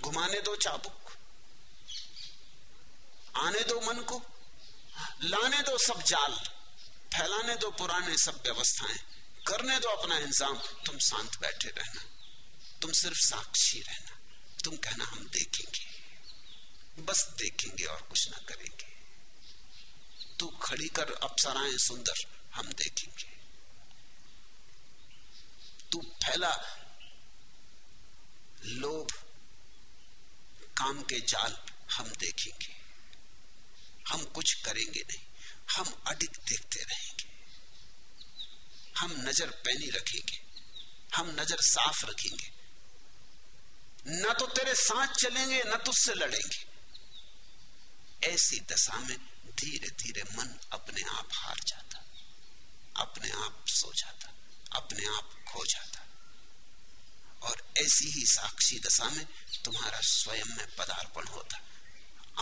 घुमाने दो चाबुक, आने दो मन को, लाने दो सब जाल, फैलाने दो पुराने सब व्यवस्थाएँ, करने दो अपना इंतज़ाम तुम शांत बैठे रहना, तुम सिर्फ़ साक्षी रहना, तुम कहना हम देखेंगे, बस देखेंगे और कुछ ना करेंगे। तू खड़ी कर, अप्सराएँ सुंदर हम देखेंगे। तू फैला लोभ काम के जाल हम देखेंगे। हम कुछ करेंगे नहीं। हम अडिग देखते रहेंगे। हम नज़र पैनी रखेंगे। हम नज़र साफ़ रखेंगे। न तो तेरे साथ चलेंगे, न तुझसे लड़ेंगे। ऐसी दशा में धीरे धीरे मन अपने आप हार जाता अपने आप सो जाता, अपने आप खो जाता। और ऐसी ही साक्षी दशा में तुम्हारा स्वयं में पदार्पण होता,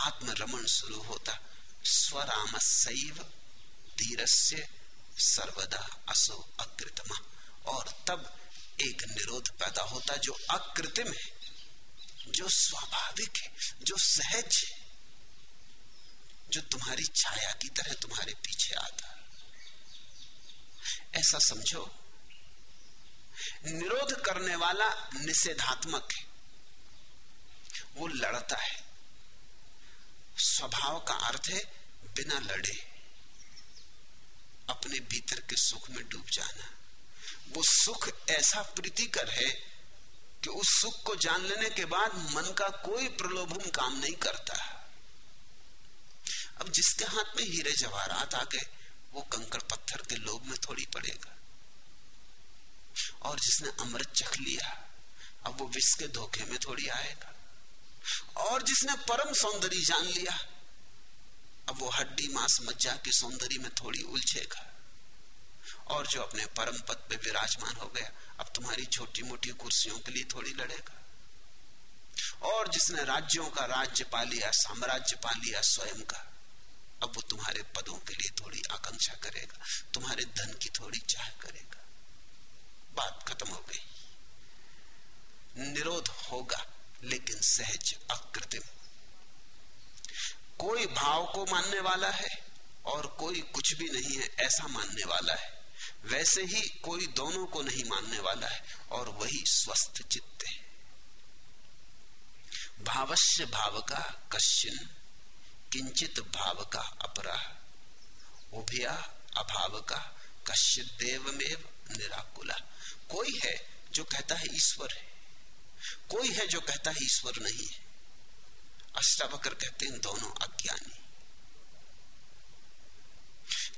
आत्मरमण शुरू होता। स्वराम सैव धीरस्य सर्वदा असो अकृतमा। और तब एक निरोध पैदा होता जो अकृत्रिम है, जो स्वाभाविक है, जो सहज है, जो तुम्हारी छाया की तरह तुम्हारे पीछे आता। ऐसा समझो। निरोध करने वाला निषेधात्मक है। वो लड़ता है। स्वभाव का अर्थ है बिना लड़े। अपने भीतर के सुख में डूब जाना। वो सुख ऐसा प्रीतिकर है कि उस सुख को जान लेने के बाद मन का कोई प्रलोभन काम नहीं करता। अब जिसके हाथ में हीरे जवाहरात आ गए वो कंकड़ पत्थर के लोभ में थोड़ी पड़ेगा। और जिसने अमृत चख लिया, अब वो विष के धोखे में थोड़ी आएगा। और जिसने परम सौंदर्य जान लिया, अब वो हड्डी मांस मज्जा के सौंदर्य में थोड़ी उलझेगा। और जो अपने परम पद पे विराजमान हो गया, अब तुम्हारी छोटी मोटी कुर्सियों के लिए थोड़ी लड़ेगा। और जिसने राज्यों का राज्य पा लिया साम्राज्य पा लिया स्वयं का अब वो तुम्हारे पदों के लिए थोड़ी आकांक्षा करेगा, तुम्हारे धन की थोड़ी चाह करेगा। बात खत्म हो गई। निरोध होगा, लेकिन सहज अकृत्रिम। कोई भाव को मानने वाला है और कोई कुछ भी नहीं है ऐसा मानने वाला है। वैसे ही कोई दोनों को नहीं मानने वाला है और वही स्वस्थ चित्त है। भावस्य भाव का कश्चिन किंचित भाव का अपरा उभया अभाव का कश्चित देवमेव निराकुला। कोई है जो कहता है ईश्वर है? कोई है जो कहता है ईश्वर नहीं है? अष्टावक्र कहते हैं दोनों अज्ञानी।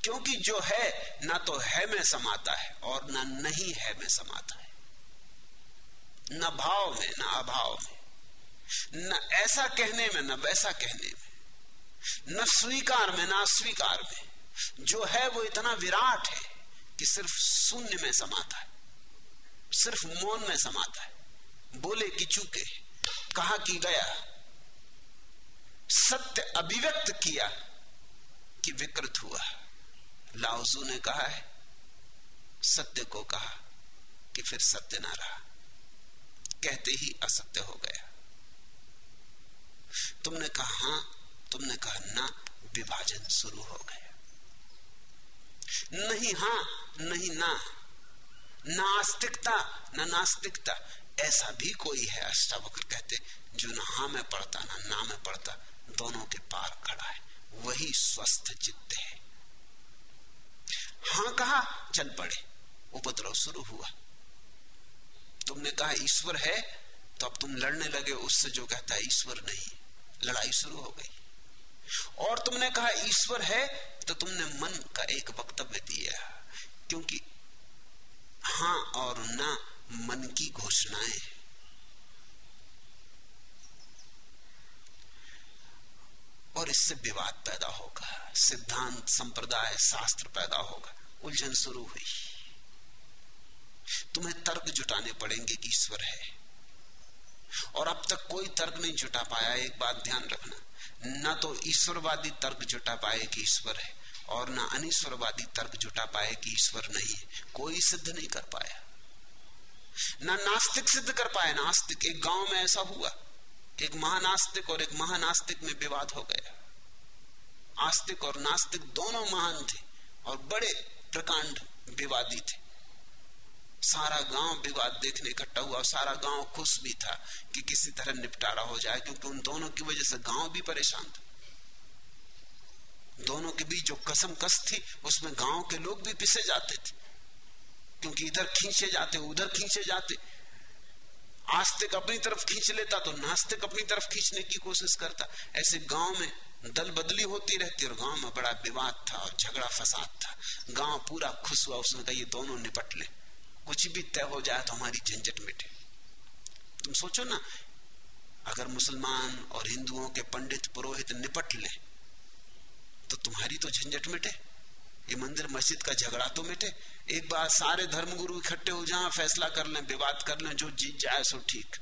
क्योंकि जो है, ना तो है में समाता है और ना नहीं है में समाता है। न भाव में, न अभाव में। न ऐसा कहने में, न वैसा कहने में। न स्वीकार में, न अस्वीकार में। जो है वो इतना विराट है कि सिर्फ़ शून्य में समाता है। सिर्फ़ मौन में समाता है। बोले कि चूके, कहा कि गया। सत्य अभिव्यक्त किया कि विकृत हुआ। लाउजू ने कहा है, सत्य को कहा कि फिर सत्य ना रहा। कहते ही असत्य हो गया। तुमने कहा, हाँ तुमने कहा, ना, विभाजन शुरू हो गया नहीं, हाँ, नहीं, ना। नास्तिकता न नास्तिकता, ऐसा भी कोई है, अष्टावक्र कहते जो ना हा में पढ़ता ना ना में पढ़ता दोनों के पार खड़ा है। वही स्वस्थ चित्त है। हाँ कहा, चल पड़े, उपद्रव शुरू हुआ। तुमने कहा, ईश्वर है तो अब तुम लड़ने लगे, उससे जो कहता है, ईश्वर नहीं, लड़ाई शुरू हो गई। और तुमने कहा, ईश्वर है तो तुमने मन का एक वक्तव्य दिया। क्योंकि हाँ और ना मन की घोषणाएँ। और इससे विवाद पैदा होगा, सिद्धांत, संप्रदाय, शास्त्र पैदा होगा, उलझन शुरू हुई। तुम्हें तर्क जुटाने पड़ेंगे कि ईश्वर है। और अब तक कोई तर्क नहीं जुटा पाया, एक बात ध्यान रखना। न तो ईश्वरवादी तर्क जुटा पाए कि ईश्वर है, और न अनिश्वरवादी तर्क जुटा पाए कि ईश्वर नहीं है। कोई सिद्ध नहीं कर पाया। ना नास्तिक सिद्ध कर पाए, नास्तिक। एक गाँव में ऐसा हुआ। एक महानास्तिक और एक महानास्तिक में विवाद हो गया। आस्तिक और नास्तिक दोनों महान थे और बड़े प्रकांड विवादी थे। सारा गाँव विवाद देखने इकट्ठा हुआ सारा गाँव खुश भी था कि किसी तरह निपटारा हो जाए, क्योंकि उन दोनों की वजह से गाँव भी परेशान था। दोनों के बीच जो कसम कस थी, उसमें गाँव के लोग भी पिसे जाते थे, क्योंकि इधर खींचे जाते, उधर खींचे जाते। आस्तिक अपनी तरफ़ खींच लेता तो नास्तिक अपनी तरफ़ खींचने की कोशिश करता। ऐसे गाँव में दल बदली होती रहती और गाँव में बड़ा विवाद था और झगड़ा फसाद था। गाँव पूरा खुश हुआ, उसने कहा, ये दोनों निपट ले। कुछ भी तय हो जाए तो हमारी झंझट मिटे। तुम सोचो ना, अगर मुसलमान और हिंदुओं के पंडित पुरोहित निपट ले तो तुम्हारी तो झंझट मिटे। ये मंदिर मस्जिद का झगड़ा तो मिटे। एक बार सारे धर्मगुरु इकट्ठे हो जहाँ फैसला कर लें, विवाद कर लें, जो जीत जाए सो ठीक।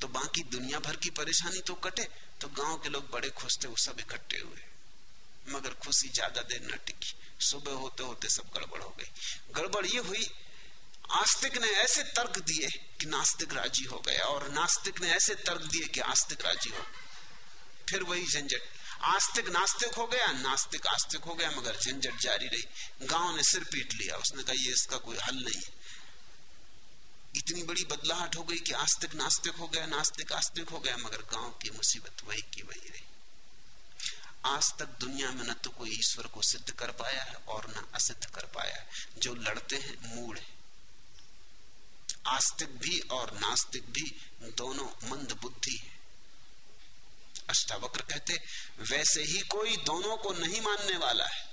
तो बाकी दुनिया भर की परेशानी तो कटे तो गाँव के लोग बड़े खुश थे, वो सब इकट्ठे हुए। मगर खुशी ज़्यादा देर न टिकी। सुबह होते होते सब गड़बड़ हो गई। गड़बड़ ये हुई आस्तिक ने ऐसे तर्क दिए कि नास्तिक राज़ी हो गया और नास्तिक ने ऐसे तर्क दिए कि आस्तिक राज़ी हो फिर वही झंझट। आस्तिक नास्तिक हो गया, नास्तिक आस्तिक हो गया, मगर झंझट जारी रही। गाँव ने सिर पीट लिया। उसने कहा, ये इसका कोई हल नहीं इतनी बड़ी बदलाहट हो गई कि आस्तिक नास्तिक हो गया, नास्तिक आस्तिक हो गया, मगर गाँव की मुसीबत वही की वही रही। आज तक दुनिया में न तो कोई ईश्वर को सिद्ध कर पाया है और न असिद्ध कर पाया है। जो लड़ते हैं मूड है। आस्तिक भी और नास्तिक भी दोनों मंद बुद्धि है। अष्टावक्र कहते, वैसे ही कोई दोनों को नहीं मानने वाला है।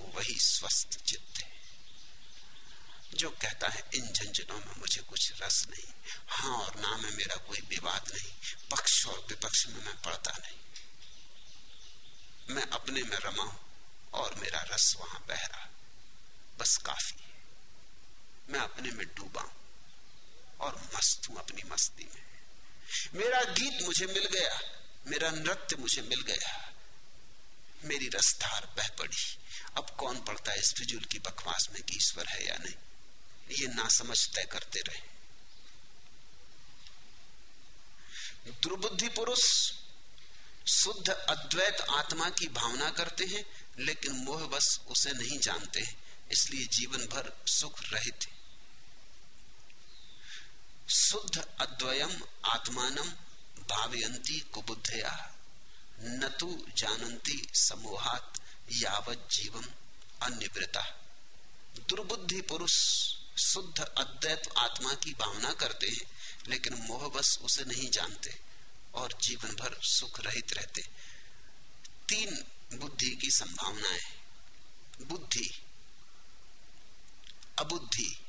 वही स्वस्थ चित्त है, जो कहता है, इन झंझटों में मुझे कुछ रस नहीं। हाँ और ना में मेरा कोई विवाद नहीं। पक्ष और विपक्ष में मैं पड़ता नहीं। मैं अपने में रमा हूँ और मेरा रस वहाँ बह रहा। बस काफ़ी। मैं अपने में डूबा और मस्त हूँ अपनी मस्ती में। मेरा गीत मुझे मिल गया, मेरा नृत्य मुझे मिल गया। मेरी रसधार बह पड़ी। अब कौन पड़ता है इस फिजूल की बकवास में कि ईश्वर है या नहीं? ये ना समझ तय करते रहे। दुर्बुद्धि पुरुष शुद्ध अद्वैत आत्मा की भावना करते हैं, लेकिन मोह बस उसे नहीं जानते इसलिए जीवन भर सुख रहित शुद्ध अद्वयम आत्मानम भावयंती कुबुद्धया। न तो जानती समूहात यावत जीवन अन्यवृता दुर्बुद्धि पुरुष शुद्ध अद्वैत आत्मा की भावना करते हैं, लेकिन मोह बस उसे नहीं जानते और जीवन भर सुख रहित रहते। तीन बुद्धि की संभावनाएँ बुद्धि, अबुद्धि,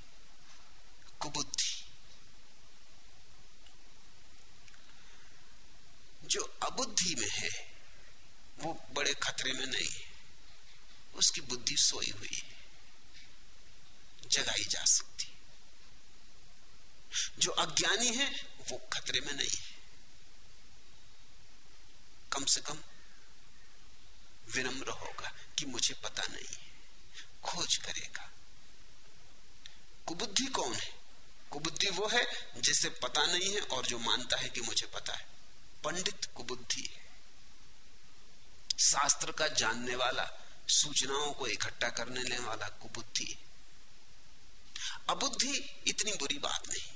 कुबुद्धि। जो अबुद्धि में है, वो बड़े खतरे में नहीं। उसकी बुद्धि सोई हुई जगाई जा सकती। जो अज्ञानी है, वो खतरे में नहीं कम से कम विनम्र होगा कि मुझे पता नहीं खोज करेगा। कुबुद्धि कौन है? कुबुद्धि वो है जिसे पता नहीं है और जो मानता है कि मुझे पता है। पंडित कुबुद्धि है शास्त्र का जानने वाला, सूचनाओं को इकट्ठा करने वाला कुबुद्धि अबुद्धि इतनी बुरी बात नहीं।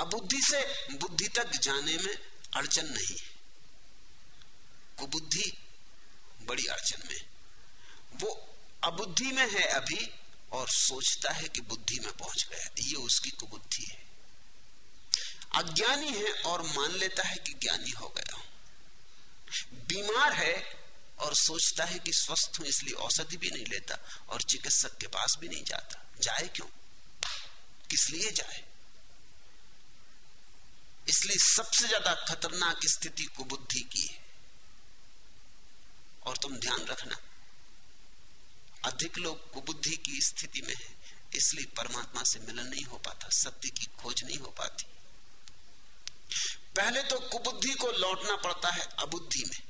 अबुद्धि से बुद्धि तक जाने में अड़चन नहीं। है कुबुद्धि बड़ी अड़चन में। वो अबुद्धि में है अभी और सोचता है कि बुद्धि में पहुँच गया। ये उसकी कुबुद्धि है। अज्ञानी है और मान लेता है कि ज्ञानी हो गया। हूँ बीमार है और सोचता है कि स्वस्थ हूँ, इसलिए औषधि भी नहीं लेता और चिकित्सक के पास भी नहीं जाता। जाए क्यों? किस लिए जाए? इसलिए सबसे ज़्यादा खतरनाक स्थिति को बुद्धि की है। और तुम ध्यान रखना, अधिक लोग कुबुद्धि की स्थिति में है, इसलिए परमात्मा से मिलन नहीं हो पाता, सत्य की खोज नहीं हो पाती। पहले तो कुबुद्धि को लौटना पड़ता है अबुद्धि में।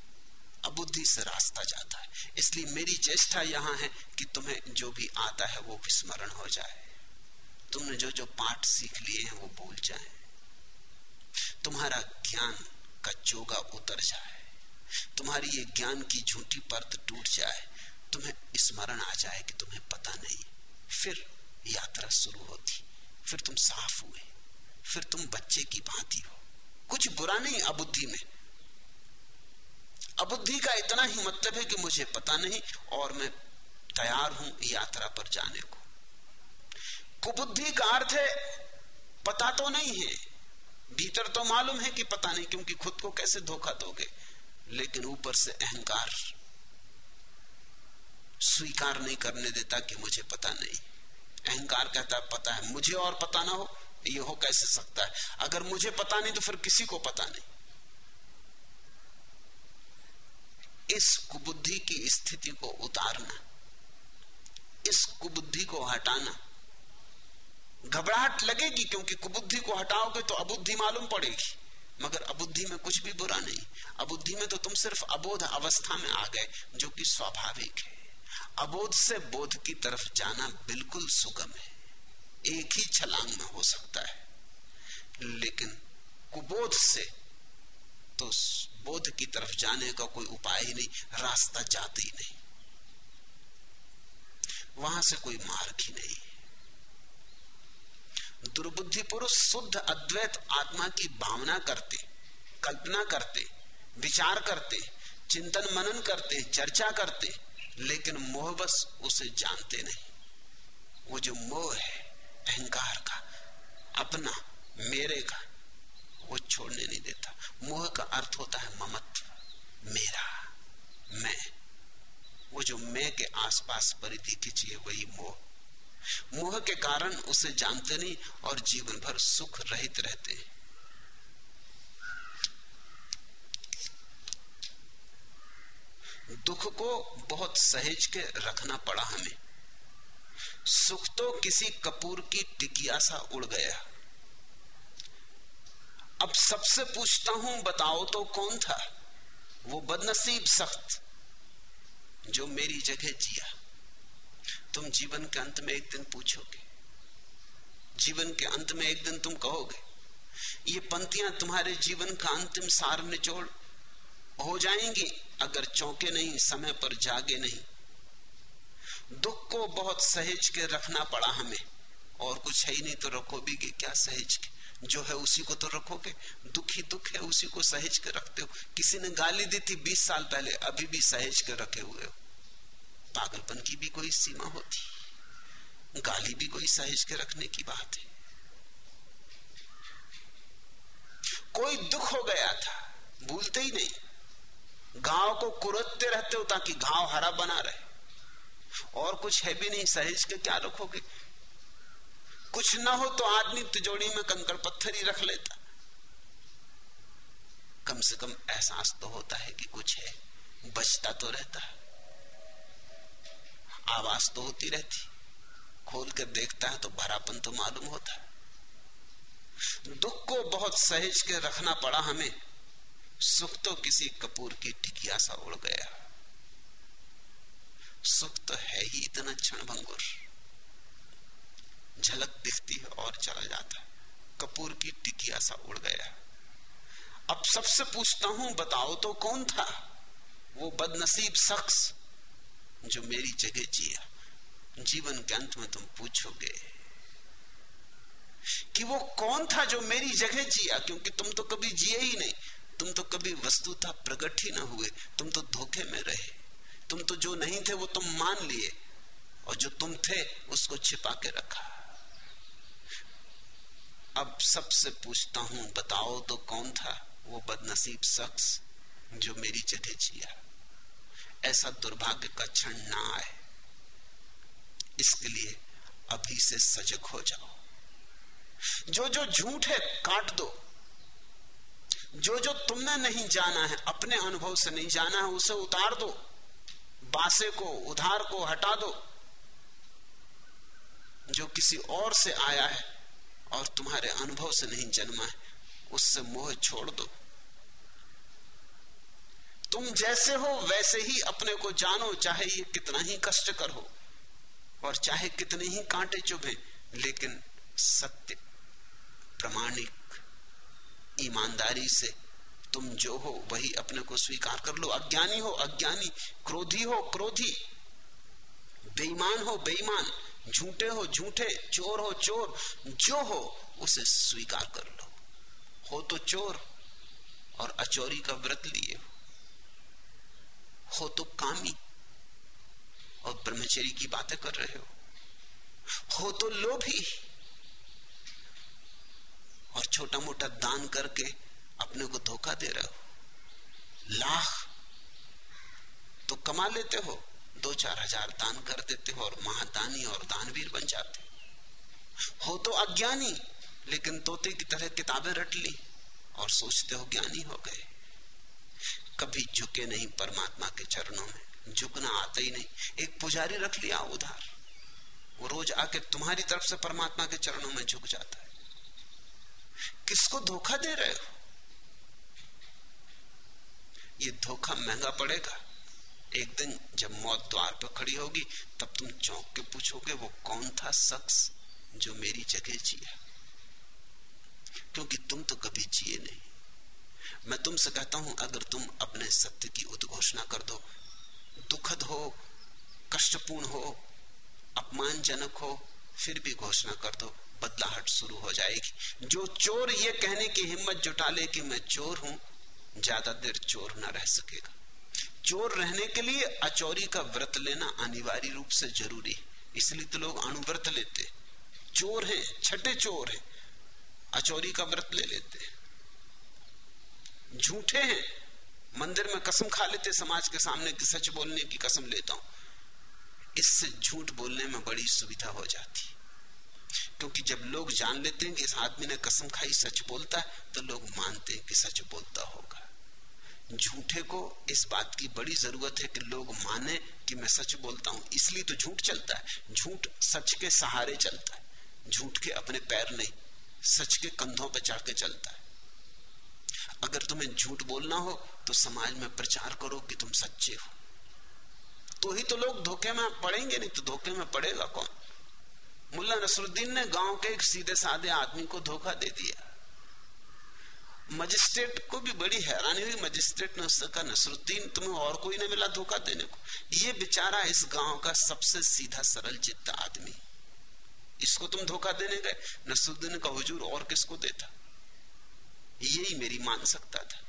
अबुद्धि से रास्ता जाता है। इसलिए मेरी चेष्टा यहाँ है कि तुम्हें जो भी आता है वो विस्मरण हो जाए। तुमने जो जो पाठ सीख लिए हैं वो भूल जाए। तुम्हारा ज्ञान का चोगा उतर जाए। तुम्हारी ये ज्ञान की झूठी परत टूट जाए। तुम्हें स्मरण आ जाए कि तुम्हें पता नहीं। फिर यात्रा शुरू होती। फिर तुम साफ़ हुए। फिर तुम बच्चे की भांति हो। कुछ बुरा नहीं, अबुद्धि में। अबुद्धि का इतना ही मतलब है कि मुझे पता नहीं और मैं तैयार हूँ यात्रा पर जाने को। कुबुद्धि का अर्थ है, पता तो नहीं है। भीतर तो मालूम है कि पता नहीं, क्योंकि खुद को कैसे धोखा दोगे? लेकिन ऊपर से अहंकार स्वीकार नहीं करने देता कि मुझे पता नहीं। अहंकार कहता, पता है, मुझे और पता ना हो ये हो कैसे सकता है? अगर मुझे पता नहीं तो फिर किसी को पता नहीं। इस कुबुद्धि की स्थिति को उतारना, इस कुबुद्धि को हटाना घबराहट लगेगी, क्योंकि कुबुद्धि को हटाओगे तो अबुद्धि मालूम पड़ेगी। मगर अबुद्धि में कुछ भी बुरा नहीं। अबुद्धि में तो तुम सिर्फ़ अबोध अवस्था में आ गए, जो कि स्वाभाविक है। अबोध से बोध की तरफ़ जाना बिल्कुल सुगम है। एक ही छलांग में हो सकता है। लेकिन कुबोध से तो बोध की तरफ़ जाने का कोई उपाय ही नहीं, रास्ता जाते ही नहीं। वहाँ से कोई मार्ग ही नहीं। दुर्बुद्धि पुरुष शुद्ध, अद्वैत आत्मा की भावना करते, कल्पना करते, विचार करते, चिंतन मनन करते, चर्चा करते, लेकिन मोहबस उसे जानते नहीं। वो जो मोह है अहंकार का, अपना, मेरे का, वो छोड़ने नहीं देता। मोह का अर्थ होता है ममत्व। मेरा, मैं। वो जो मैं के आसपास परिधि खिंची है वही मोह। मोह के कारण उसे जानते नहीं और जीवन भर सुख रहित रहते हैं। दुख को बहुत सहेज के रखना पड़ा हमें। सुख तो किसी कपूर की टिकिया सा उड़ गया। अब सबसे पूछता हूँ, बताओ तो कौन था? वो बदनसीब सख्त, जो मेरी जगह जिया। तुम जीवन के अंत में एक दिन पूछोगे। जीवन के अंत में एक दिन तुम कहोगे, ये पंक्तियाँ तुम्हारे जीवन का अंतिम सार निचोड़ हो जाएँगी, अगर चौंके नहीं, समय पर जागे नहीं। दुख को बहुत सहेज के रखना पड़ा हमें। और कुछ है ही नहीं तो रखो भी क्या सहेज के? जो है उसी को तो रखोगे। दुख ही दुख है उसी को सहेज के रखते हो। किसी ने गाली दी थी बीस साल पहले, अभी भी सहेज के रखे हुए हो। पागलपन की भी कोई सीमा होती। गाली भी कोई सहेज के रखने की बात है। कोई दुख हो गया था, भूलते ही नहीं। गाँव को कुरतते रहते हो ताकि घाव हरा बना रहे। और कुछ है भी नहीं सहेज के, क्या रखोगे? कुछ ना हो तो आदमी तिजोड़ी में कंकड़ पत्थर ही रख लेता। कम से कम एहसास तो होता है कि कुछ है, बचता तो रहता आवाज़ तो होती रहती, खोल कर देखता है तो भरापन तो मालूम होता है। दुख को बहुत सहेज के रखना पड़ा हमें, सुख तो किसी कपूर की टिकिया सा उड़ गया। सुख तो है ही इतना क्षण भंगुर। झलक दिखती है और चला जाता है। कपूर की टिकिया सा उड़ गया। अब सबसे पूछता हूँ, बताओ तो कौन था? वो बदनसीब शख्स जो मेरी जगह जिया। जीवन के अंत में तुम पूछोगे कि वो कौन था जो मेरी जगह जिया? क्योंकि तुम तो कभी जिए ही नहीं। तुम तो कभी वस्तुता प्रकट ही ना हुए। तुम तो धोखे में रहे। तुम तो जो नहीं थे वो तुम मान लिए और जो तुम थे उसको छिपा के रखा। अब सबसे पूछता हूँ, बताओ तो कौन था वो बदनसीब शख्स जो मेरी जगह जिया? ऐसा दुर्भाग्य का क्षण ना आए। इसके लिए अभी से सजग हो जाओ। जो जो झूठ है, काट दो। जो जो तुमने नहीं जाना है, अपने अनुभव से नहीं जाना है, उसे उतार दो। बासे को, उधार को हटा दो, जो किसी और से आया है और तुम्हारे अनुभव से नहीं जन्मा है, उससे मोह छोड़ दो। तुम जैसे हो, वैसे ही अपने को जानो, चाहे ये कितना ही कष्ट कर हो, और चाहे कितने ही कांटे चुभे, लेकिन सत्य, प्रमाणिक, ईमानदारी से तुम जो हो वही अपने को स्वीकार कर लो। अज्ञानी हो, अज्ञानी। क्रोधी हो, क्रोधी। बेईमान हो, बेईमान। झूठे हो, झूठे। चोर हो, चोर। जो हो, उसे स्वीकार कर लो। हो तो चोर और अचोरी का व्रत लिए हो। हो तो कामी और ब्रह्मचरी की बातें कर रहे हो। हो तो लोभी और छोटा मोटा दान करके अपने को धोखा दे रहे हो। लाख तो कमा लेते हो, दो चार हज़ार दान कर देते हो और महादानी और दानवीर बन जाते हो। तो अज्ञानी, लेकिन तोते की तरह किताबें रट ली और सोचते हो ज्ञानी हो गए। कभी झुके नहीं परमात्मा के चरणों में, झुकना आता ही नहीं। एक पुजारी रख लिया उधार। वो रोज आके तुम्हारी तरफ़ से परमात्मा के चरणों में झुक जाता है। किसको धोखा दे रहे हो? ये धोखा महँगा पड़ेगा। एक दिन जब मौत द्वार पर खड़ी होगी, तब तुम चौंक के पूछोगे, वो कौन था शख्स जो मेरी जगह जिया? क्योंकि तुम तो कभी जिए नहीं। मैं तुमसे कहता हूँ, अगर तुम अपने सत्य की उद्घोषणा कर दो, दुखद हो, कष्टपूर्ण हो, अपमानजनक हो, फिर भी घोषणा कर दो, बदलाहट शुरू हो जाएगी। जो चोर ये कहने की हिम्मत जुटा ले कि मैं चोर हूँ ज़्यादा देर चोर ना रह सकेगा। चोर रहने के लिए अचोरी का व्रत लेना अनिवार्य रूप से ज़रूरी है। इसलिए तो लोग अणुव्रत लेते चोर हैं, छठे चोर हैं, अचौरी का व्रत ले लेते झूठे हैं, मंदिर में कसम खा लेते, समाज के सामने सच बोलने की कसम लेता हूँ। इससे झूठ बोलने में बड़ी सुविधा हो जाती क्योंकि जब लोग जान लेते हैं कि इस आदमी ने कसम खाई, सच बोलता है तो लोग मानते हैं कि सच बोलता होगा। झूठे को इस बात की बड़ी ज़रूरत है कि लोग माने कि मैं सच बोलता हूँ। इसलिए तो झूठ चलता है। झूठ सच के सहारे चलता है। झूठ के अपने पैर नहीं, सच के कंधों पर चढ़ के चलता है। अगर तुम्हें झूठ बोलना हो तो समाज में प्रचार करो कि तुम सच्चे हो। तो ही तो लोग धोखे में पड़ेंगे, नहीं तो धोखे में पड़ेगा कौन? मुल्ला नसरुद्दीन ने गाँव के एक सीधे साधे आदमी को धोखा दे दिया। मजिस्ट्रेट को भी बड़ी हैरानी हुई, मजिस्ट्रेट ने उससे कहा, नसरुद्दीन, तुम्हें और कोई नहीं मिला धोखा देने को। ये बेचारा इस गाँव का सबसे सीधा सरल चित्त आदमी। इसको तुम धोखा देने गए? नसरुद्दीन का हुजूर, और किसको देता? यही मेरी मान सकता था।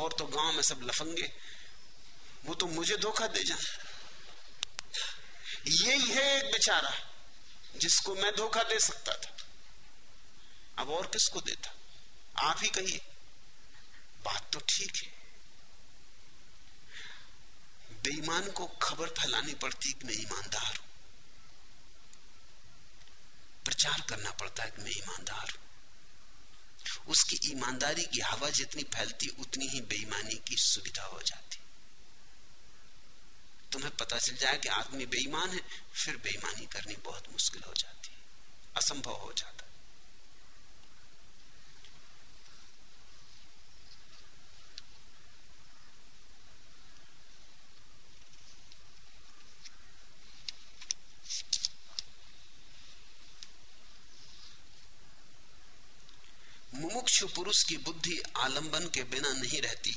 और तो गाँव में सब लफंगे, वो तो मुझे धोखा दे जाए यही है एक बेचारा जिसको मैं धोखा दे सकता था। अब और किसको देता? आप ही कहिए। बात तो ठीक है। बेईमान को खबर फैलानी पड़ती कि मैं ईमानदार हूँ। प्रचार करना पड़ता है कि मैं ईमानदार हूँ। उसकी ईमानदारी की हवा जितनी फैलती, उतनी ही बेईमानी की सुविधा हो जाती। तुम्हें पता चल जाए कि आदमी बेईमान है, फिर बेईमानी करनी बहुत मुश्किल हो जाती है। असंभव हो जाता मुमुक्षु पुरुष की बुद्धि आलंबन के बिना नहीं रहती।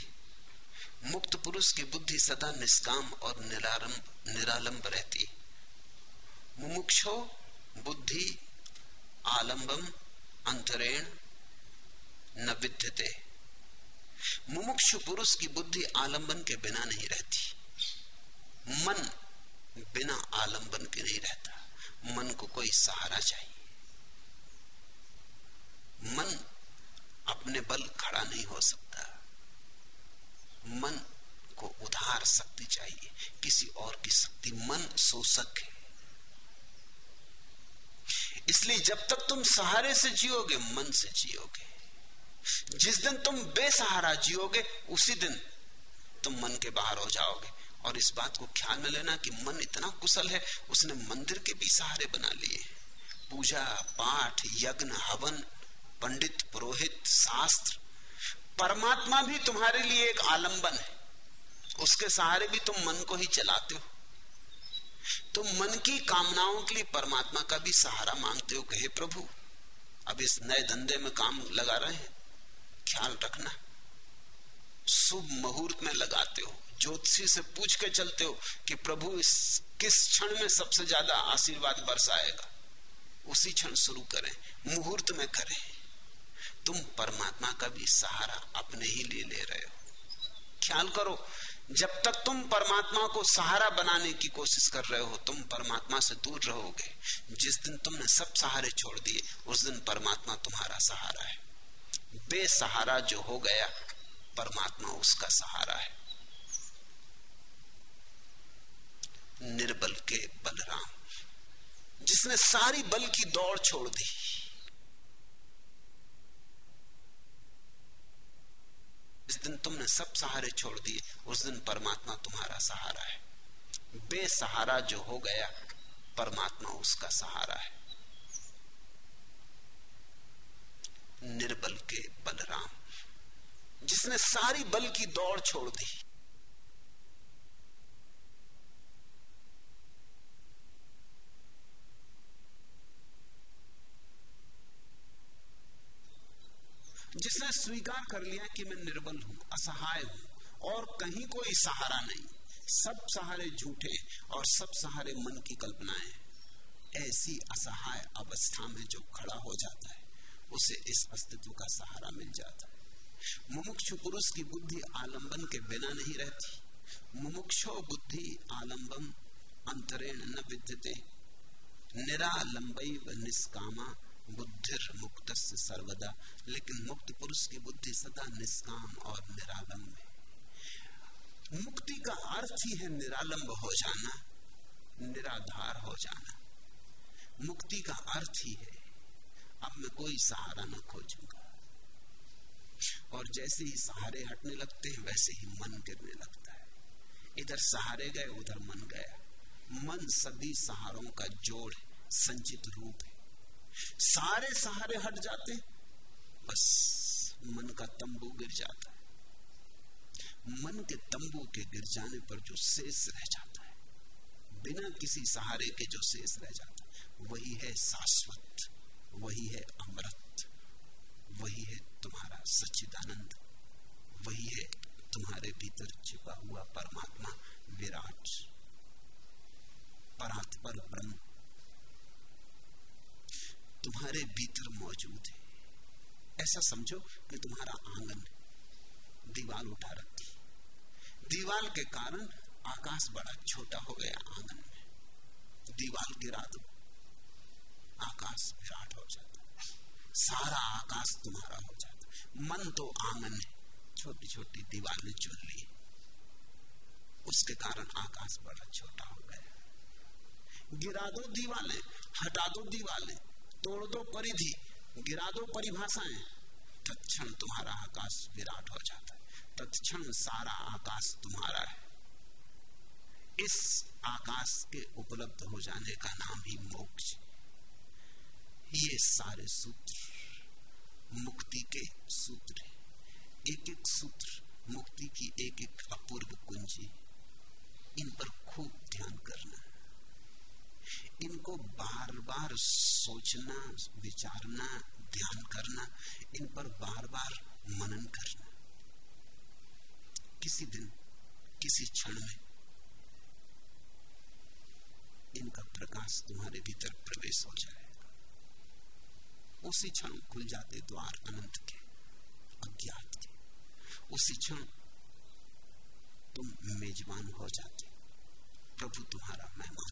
मुक्त पुरुष की बुद्धि सदा निष्काम और निरारंभ, निरालंब रहती मुमुक्षो, बुद्धि, आलंबम, अंतरेण, न विद्यते। मुमुक्षु पुरुष की बुद्धि आलंबन के बिना नहीं रहती। मन बिना आलंबन के नहीं रहता। मन को कोई सहारा चाहिए। मन अपने बल खड़ा नहीं हो सकता। मन को उधार शक्ति चाहिए। किसी और की शक्ति मन शोषक है। इसलिए जब तक तुम सहारे से जियोगे, मन से जियोगे। जिस दिन तुम बेसहारा जियोगे, उसी दिन तुम मन के बाहर हो जाओगे। और इस बात को ख्याल में लेना कि मन इतना कुशल है, उसने मंदिर के भी सहारे बना लिए। पूजा, पाठ, यज्ञ, हवन, पंडित, पुरोहित, शास्त्र परमात्मा भी तुम्हारे लिए एक आलंबन है। उसके सहारे भी तुम मन को ही चलाते हो। तुम मन की कामनाओं के लिए परमात्मा का भी सहारा मांगते हो कि हे प्रभु, अब इस नए धंधे में काम लगा रहे हैं। ख्याल रखना। शुभ मुहूर्त में लगाते हो। ज्योतिषी से पूछ के चलते हो कि प्रभु, इस किस क्षण में सबसे ज़्यादा आशीर्वाद बरसाएगा? उसी क्षण शुरू करें। मुहूर्त में करें। तुम परमात्मा का भी सहारा अपने ही लिए ले रहे हो। ख्याल करो, जब तक तुम परमात्मा को सहारा बनाने की कोशिश कर रहे हो, तुम परमात्मा से दूर रहोगे। जिस दिन तुमने सब सहारे छोड़ दिए, उस दिन परमात्मा तुम्हारा सहारा है। बेसहारा जो हो गया, परमात्मा उसका सहारा है। निर्बल के बलराम, जिसने सारी बल की दौड़ छोड़ दी जिस दिन तुमने सब सहारे छोड़ दिए, उस दिन परमात्मा तुम्हारा सहारा है। बेसहारा जो हो गया, परमात्मा उसका सहारा है। निर्बल के बलराम, जिसने सारी बल की दौड़ छोड़ दी जिसने स्वीकार कर लिया कि मैं निर्बल हूँ, असहाय हूँ, और कहीं कोई सहारा नहीं। सब सहारे झूठे और सब सहारे मन की कल्पनाएँ ऐसी असहाय अवस्था में जो खड़ा हो जाता है, उसे इस अस्तित्व का सहारा मिल जाता है। मुमुक्षु पुरुष की बुद्धि आलंबन के बिना नहीं रहती। मुमुक्षो बुद्धि आलंबन, अंतरेण न विद्यते। निरालंबई व निष्कामा बुद्धिर मुक्त सर्वदा, लेकिन मुक्त पुरुष की बुद्धि सदा निष्काम और निरालंब है। मुक्ति का अर्थ ही है निरालंब हो जाना, निराधार हो जाना। मुक्ति का अर्थ ही है, अब मैं कोई सहारा न खोजूँगा। और जैसे ही सहारे हटने लगते हैं, वैसे ही मन गिरने लगता है। इधर सहारे गए, उधर मन गया। मन सभी सहारों का जोड़ संचित रूप है। सारे सहारे हट जाते बस मन का तंबू गिर जाता है। मन के तंबू के गिर जाने पर जो शेष रह जाता है, बिना किसी सहारे के जो शेष रह जाता है, वही है शाश्वत, वही है अमृत, वही है तुम्हारा सच्चिदानंद, वही है तुम्हारे भीतर छिपा हुआ परमात्मा विराट। परात्पर ब्रह्म तुम्हारे भीतर मौजूद है। ऐसा समझो कि तुम्हारा आँगन दीवार उठा रखी दीवार के कारण आकाश बड़ा छोटा हो गया आँगन में। दीवार गिरा दो। आकाश विराट हो जाता सारा आकाश तुम्हारा हो जाता मन तो आँगन है। छोटी छोटी दीवारें चुन ली। उसके कारण आकाश बड़ा छोटा हो गया। गिरा दो दीवालें, हटा दो दीवालें। तोड़ दो परिधि गिरा दो परिभाषाएँ, तत्क्षण तुम्हारा आकाश विराट हो जाता है। तत्क्षण सारा आकाश तुम्हारा है। इस आकाश के उपलब्ध हो जाने का नाम ही मोक्ष। ये सारे सूत्र, मुक्ति के सूत्र एक एक सूत्र, मुक्ति की एक एक अपूर्व कुंजी, इन पर खूब ध्यान करना। इनको बार बार सोचना, विचारना, ध्यान करना, इन पर बार बार मनन करना। किसी दिन, किसी क्षण में इनका प्रकाश तुम्हारे भीतर प्रवेश हो जाएगा। उसी क्षण खुल जाते द्वार अनंत के, अज्ञात के। उसी क्षण तुम मेजबान हो जाते, प्रभु तुम्हारा मेहमान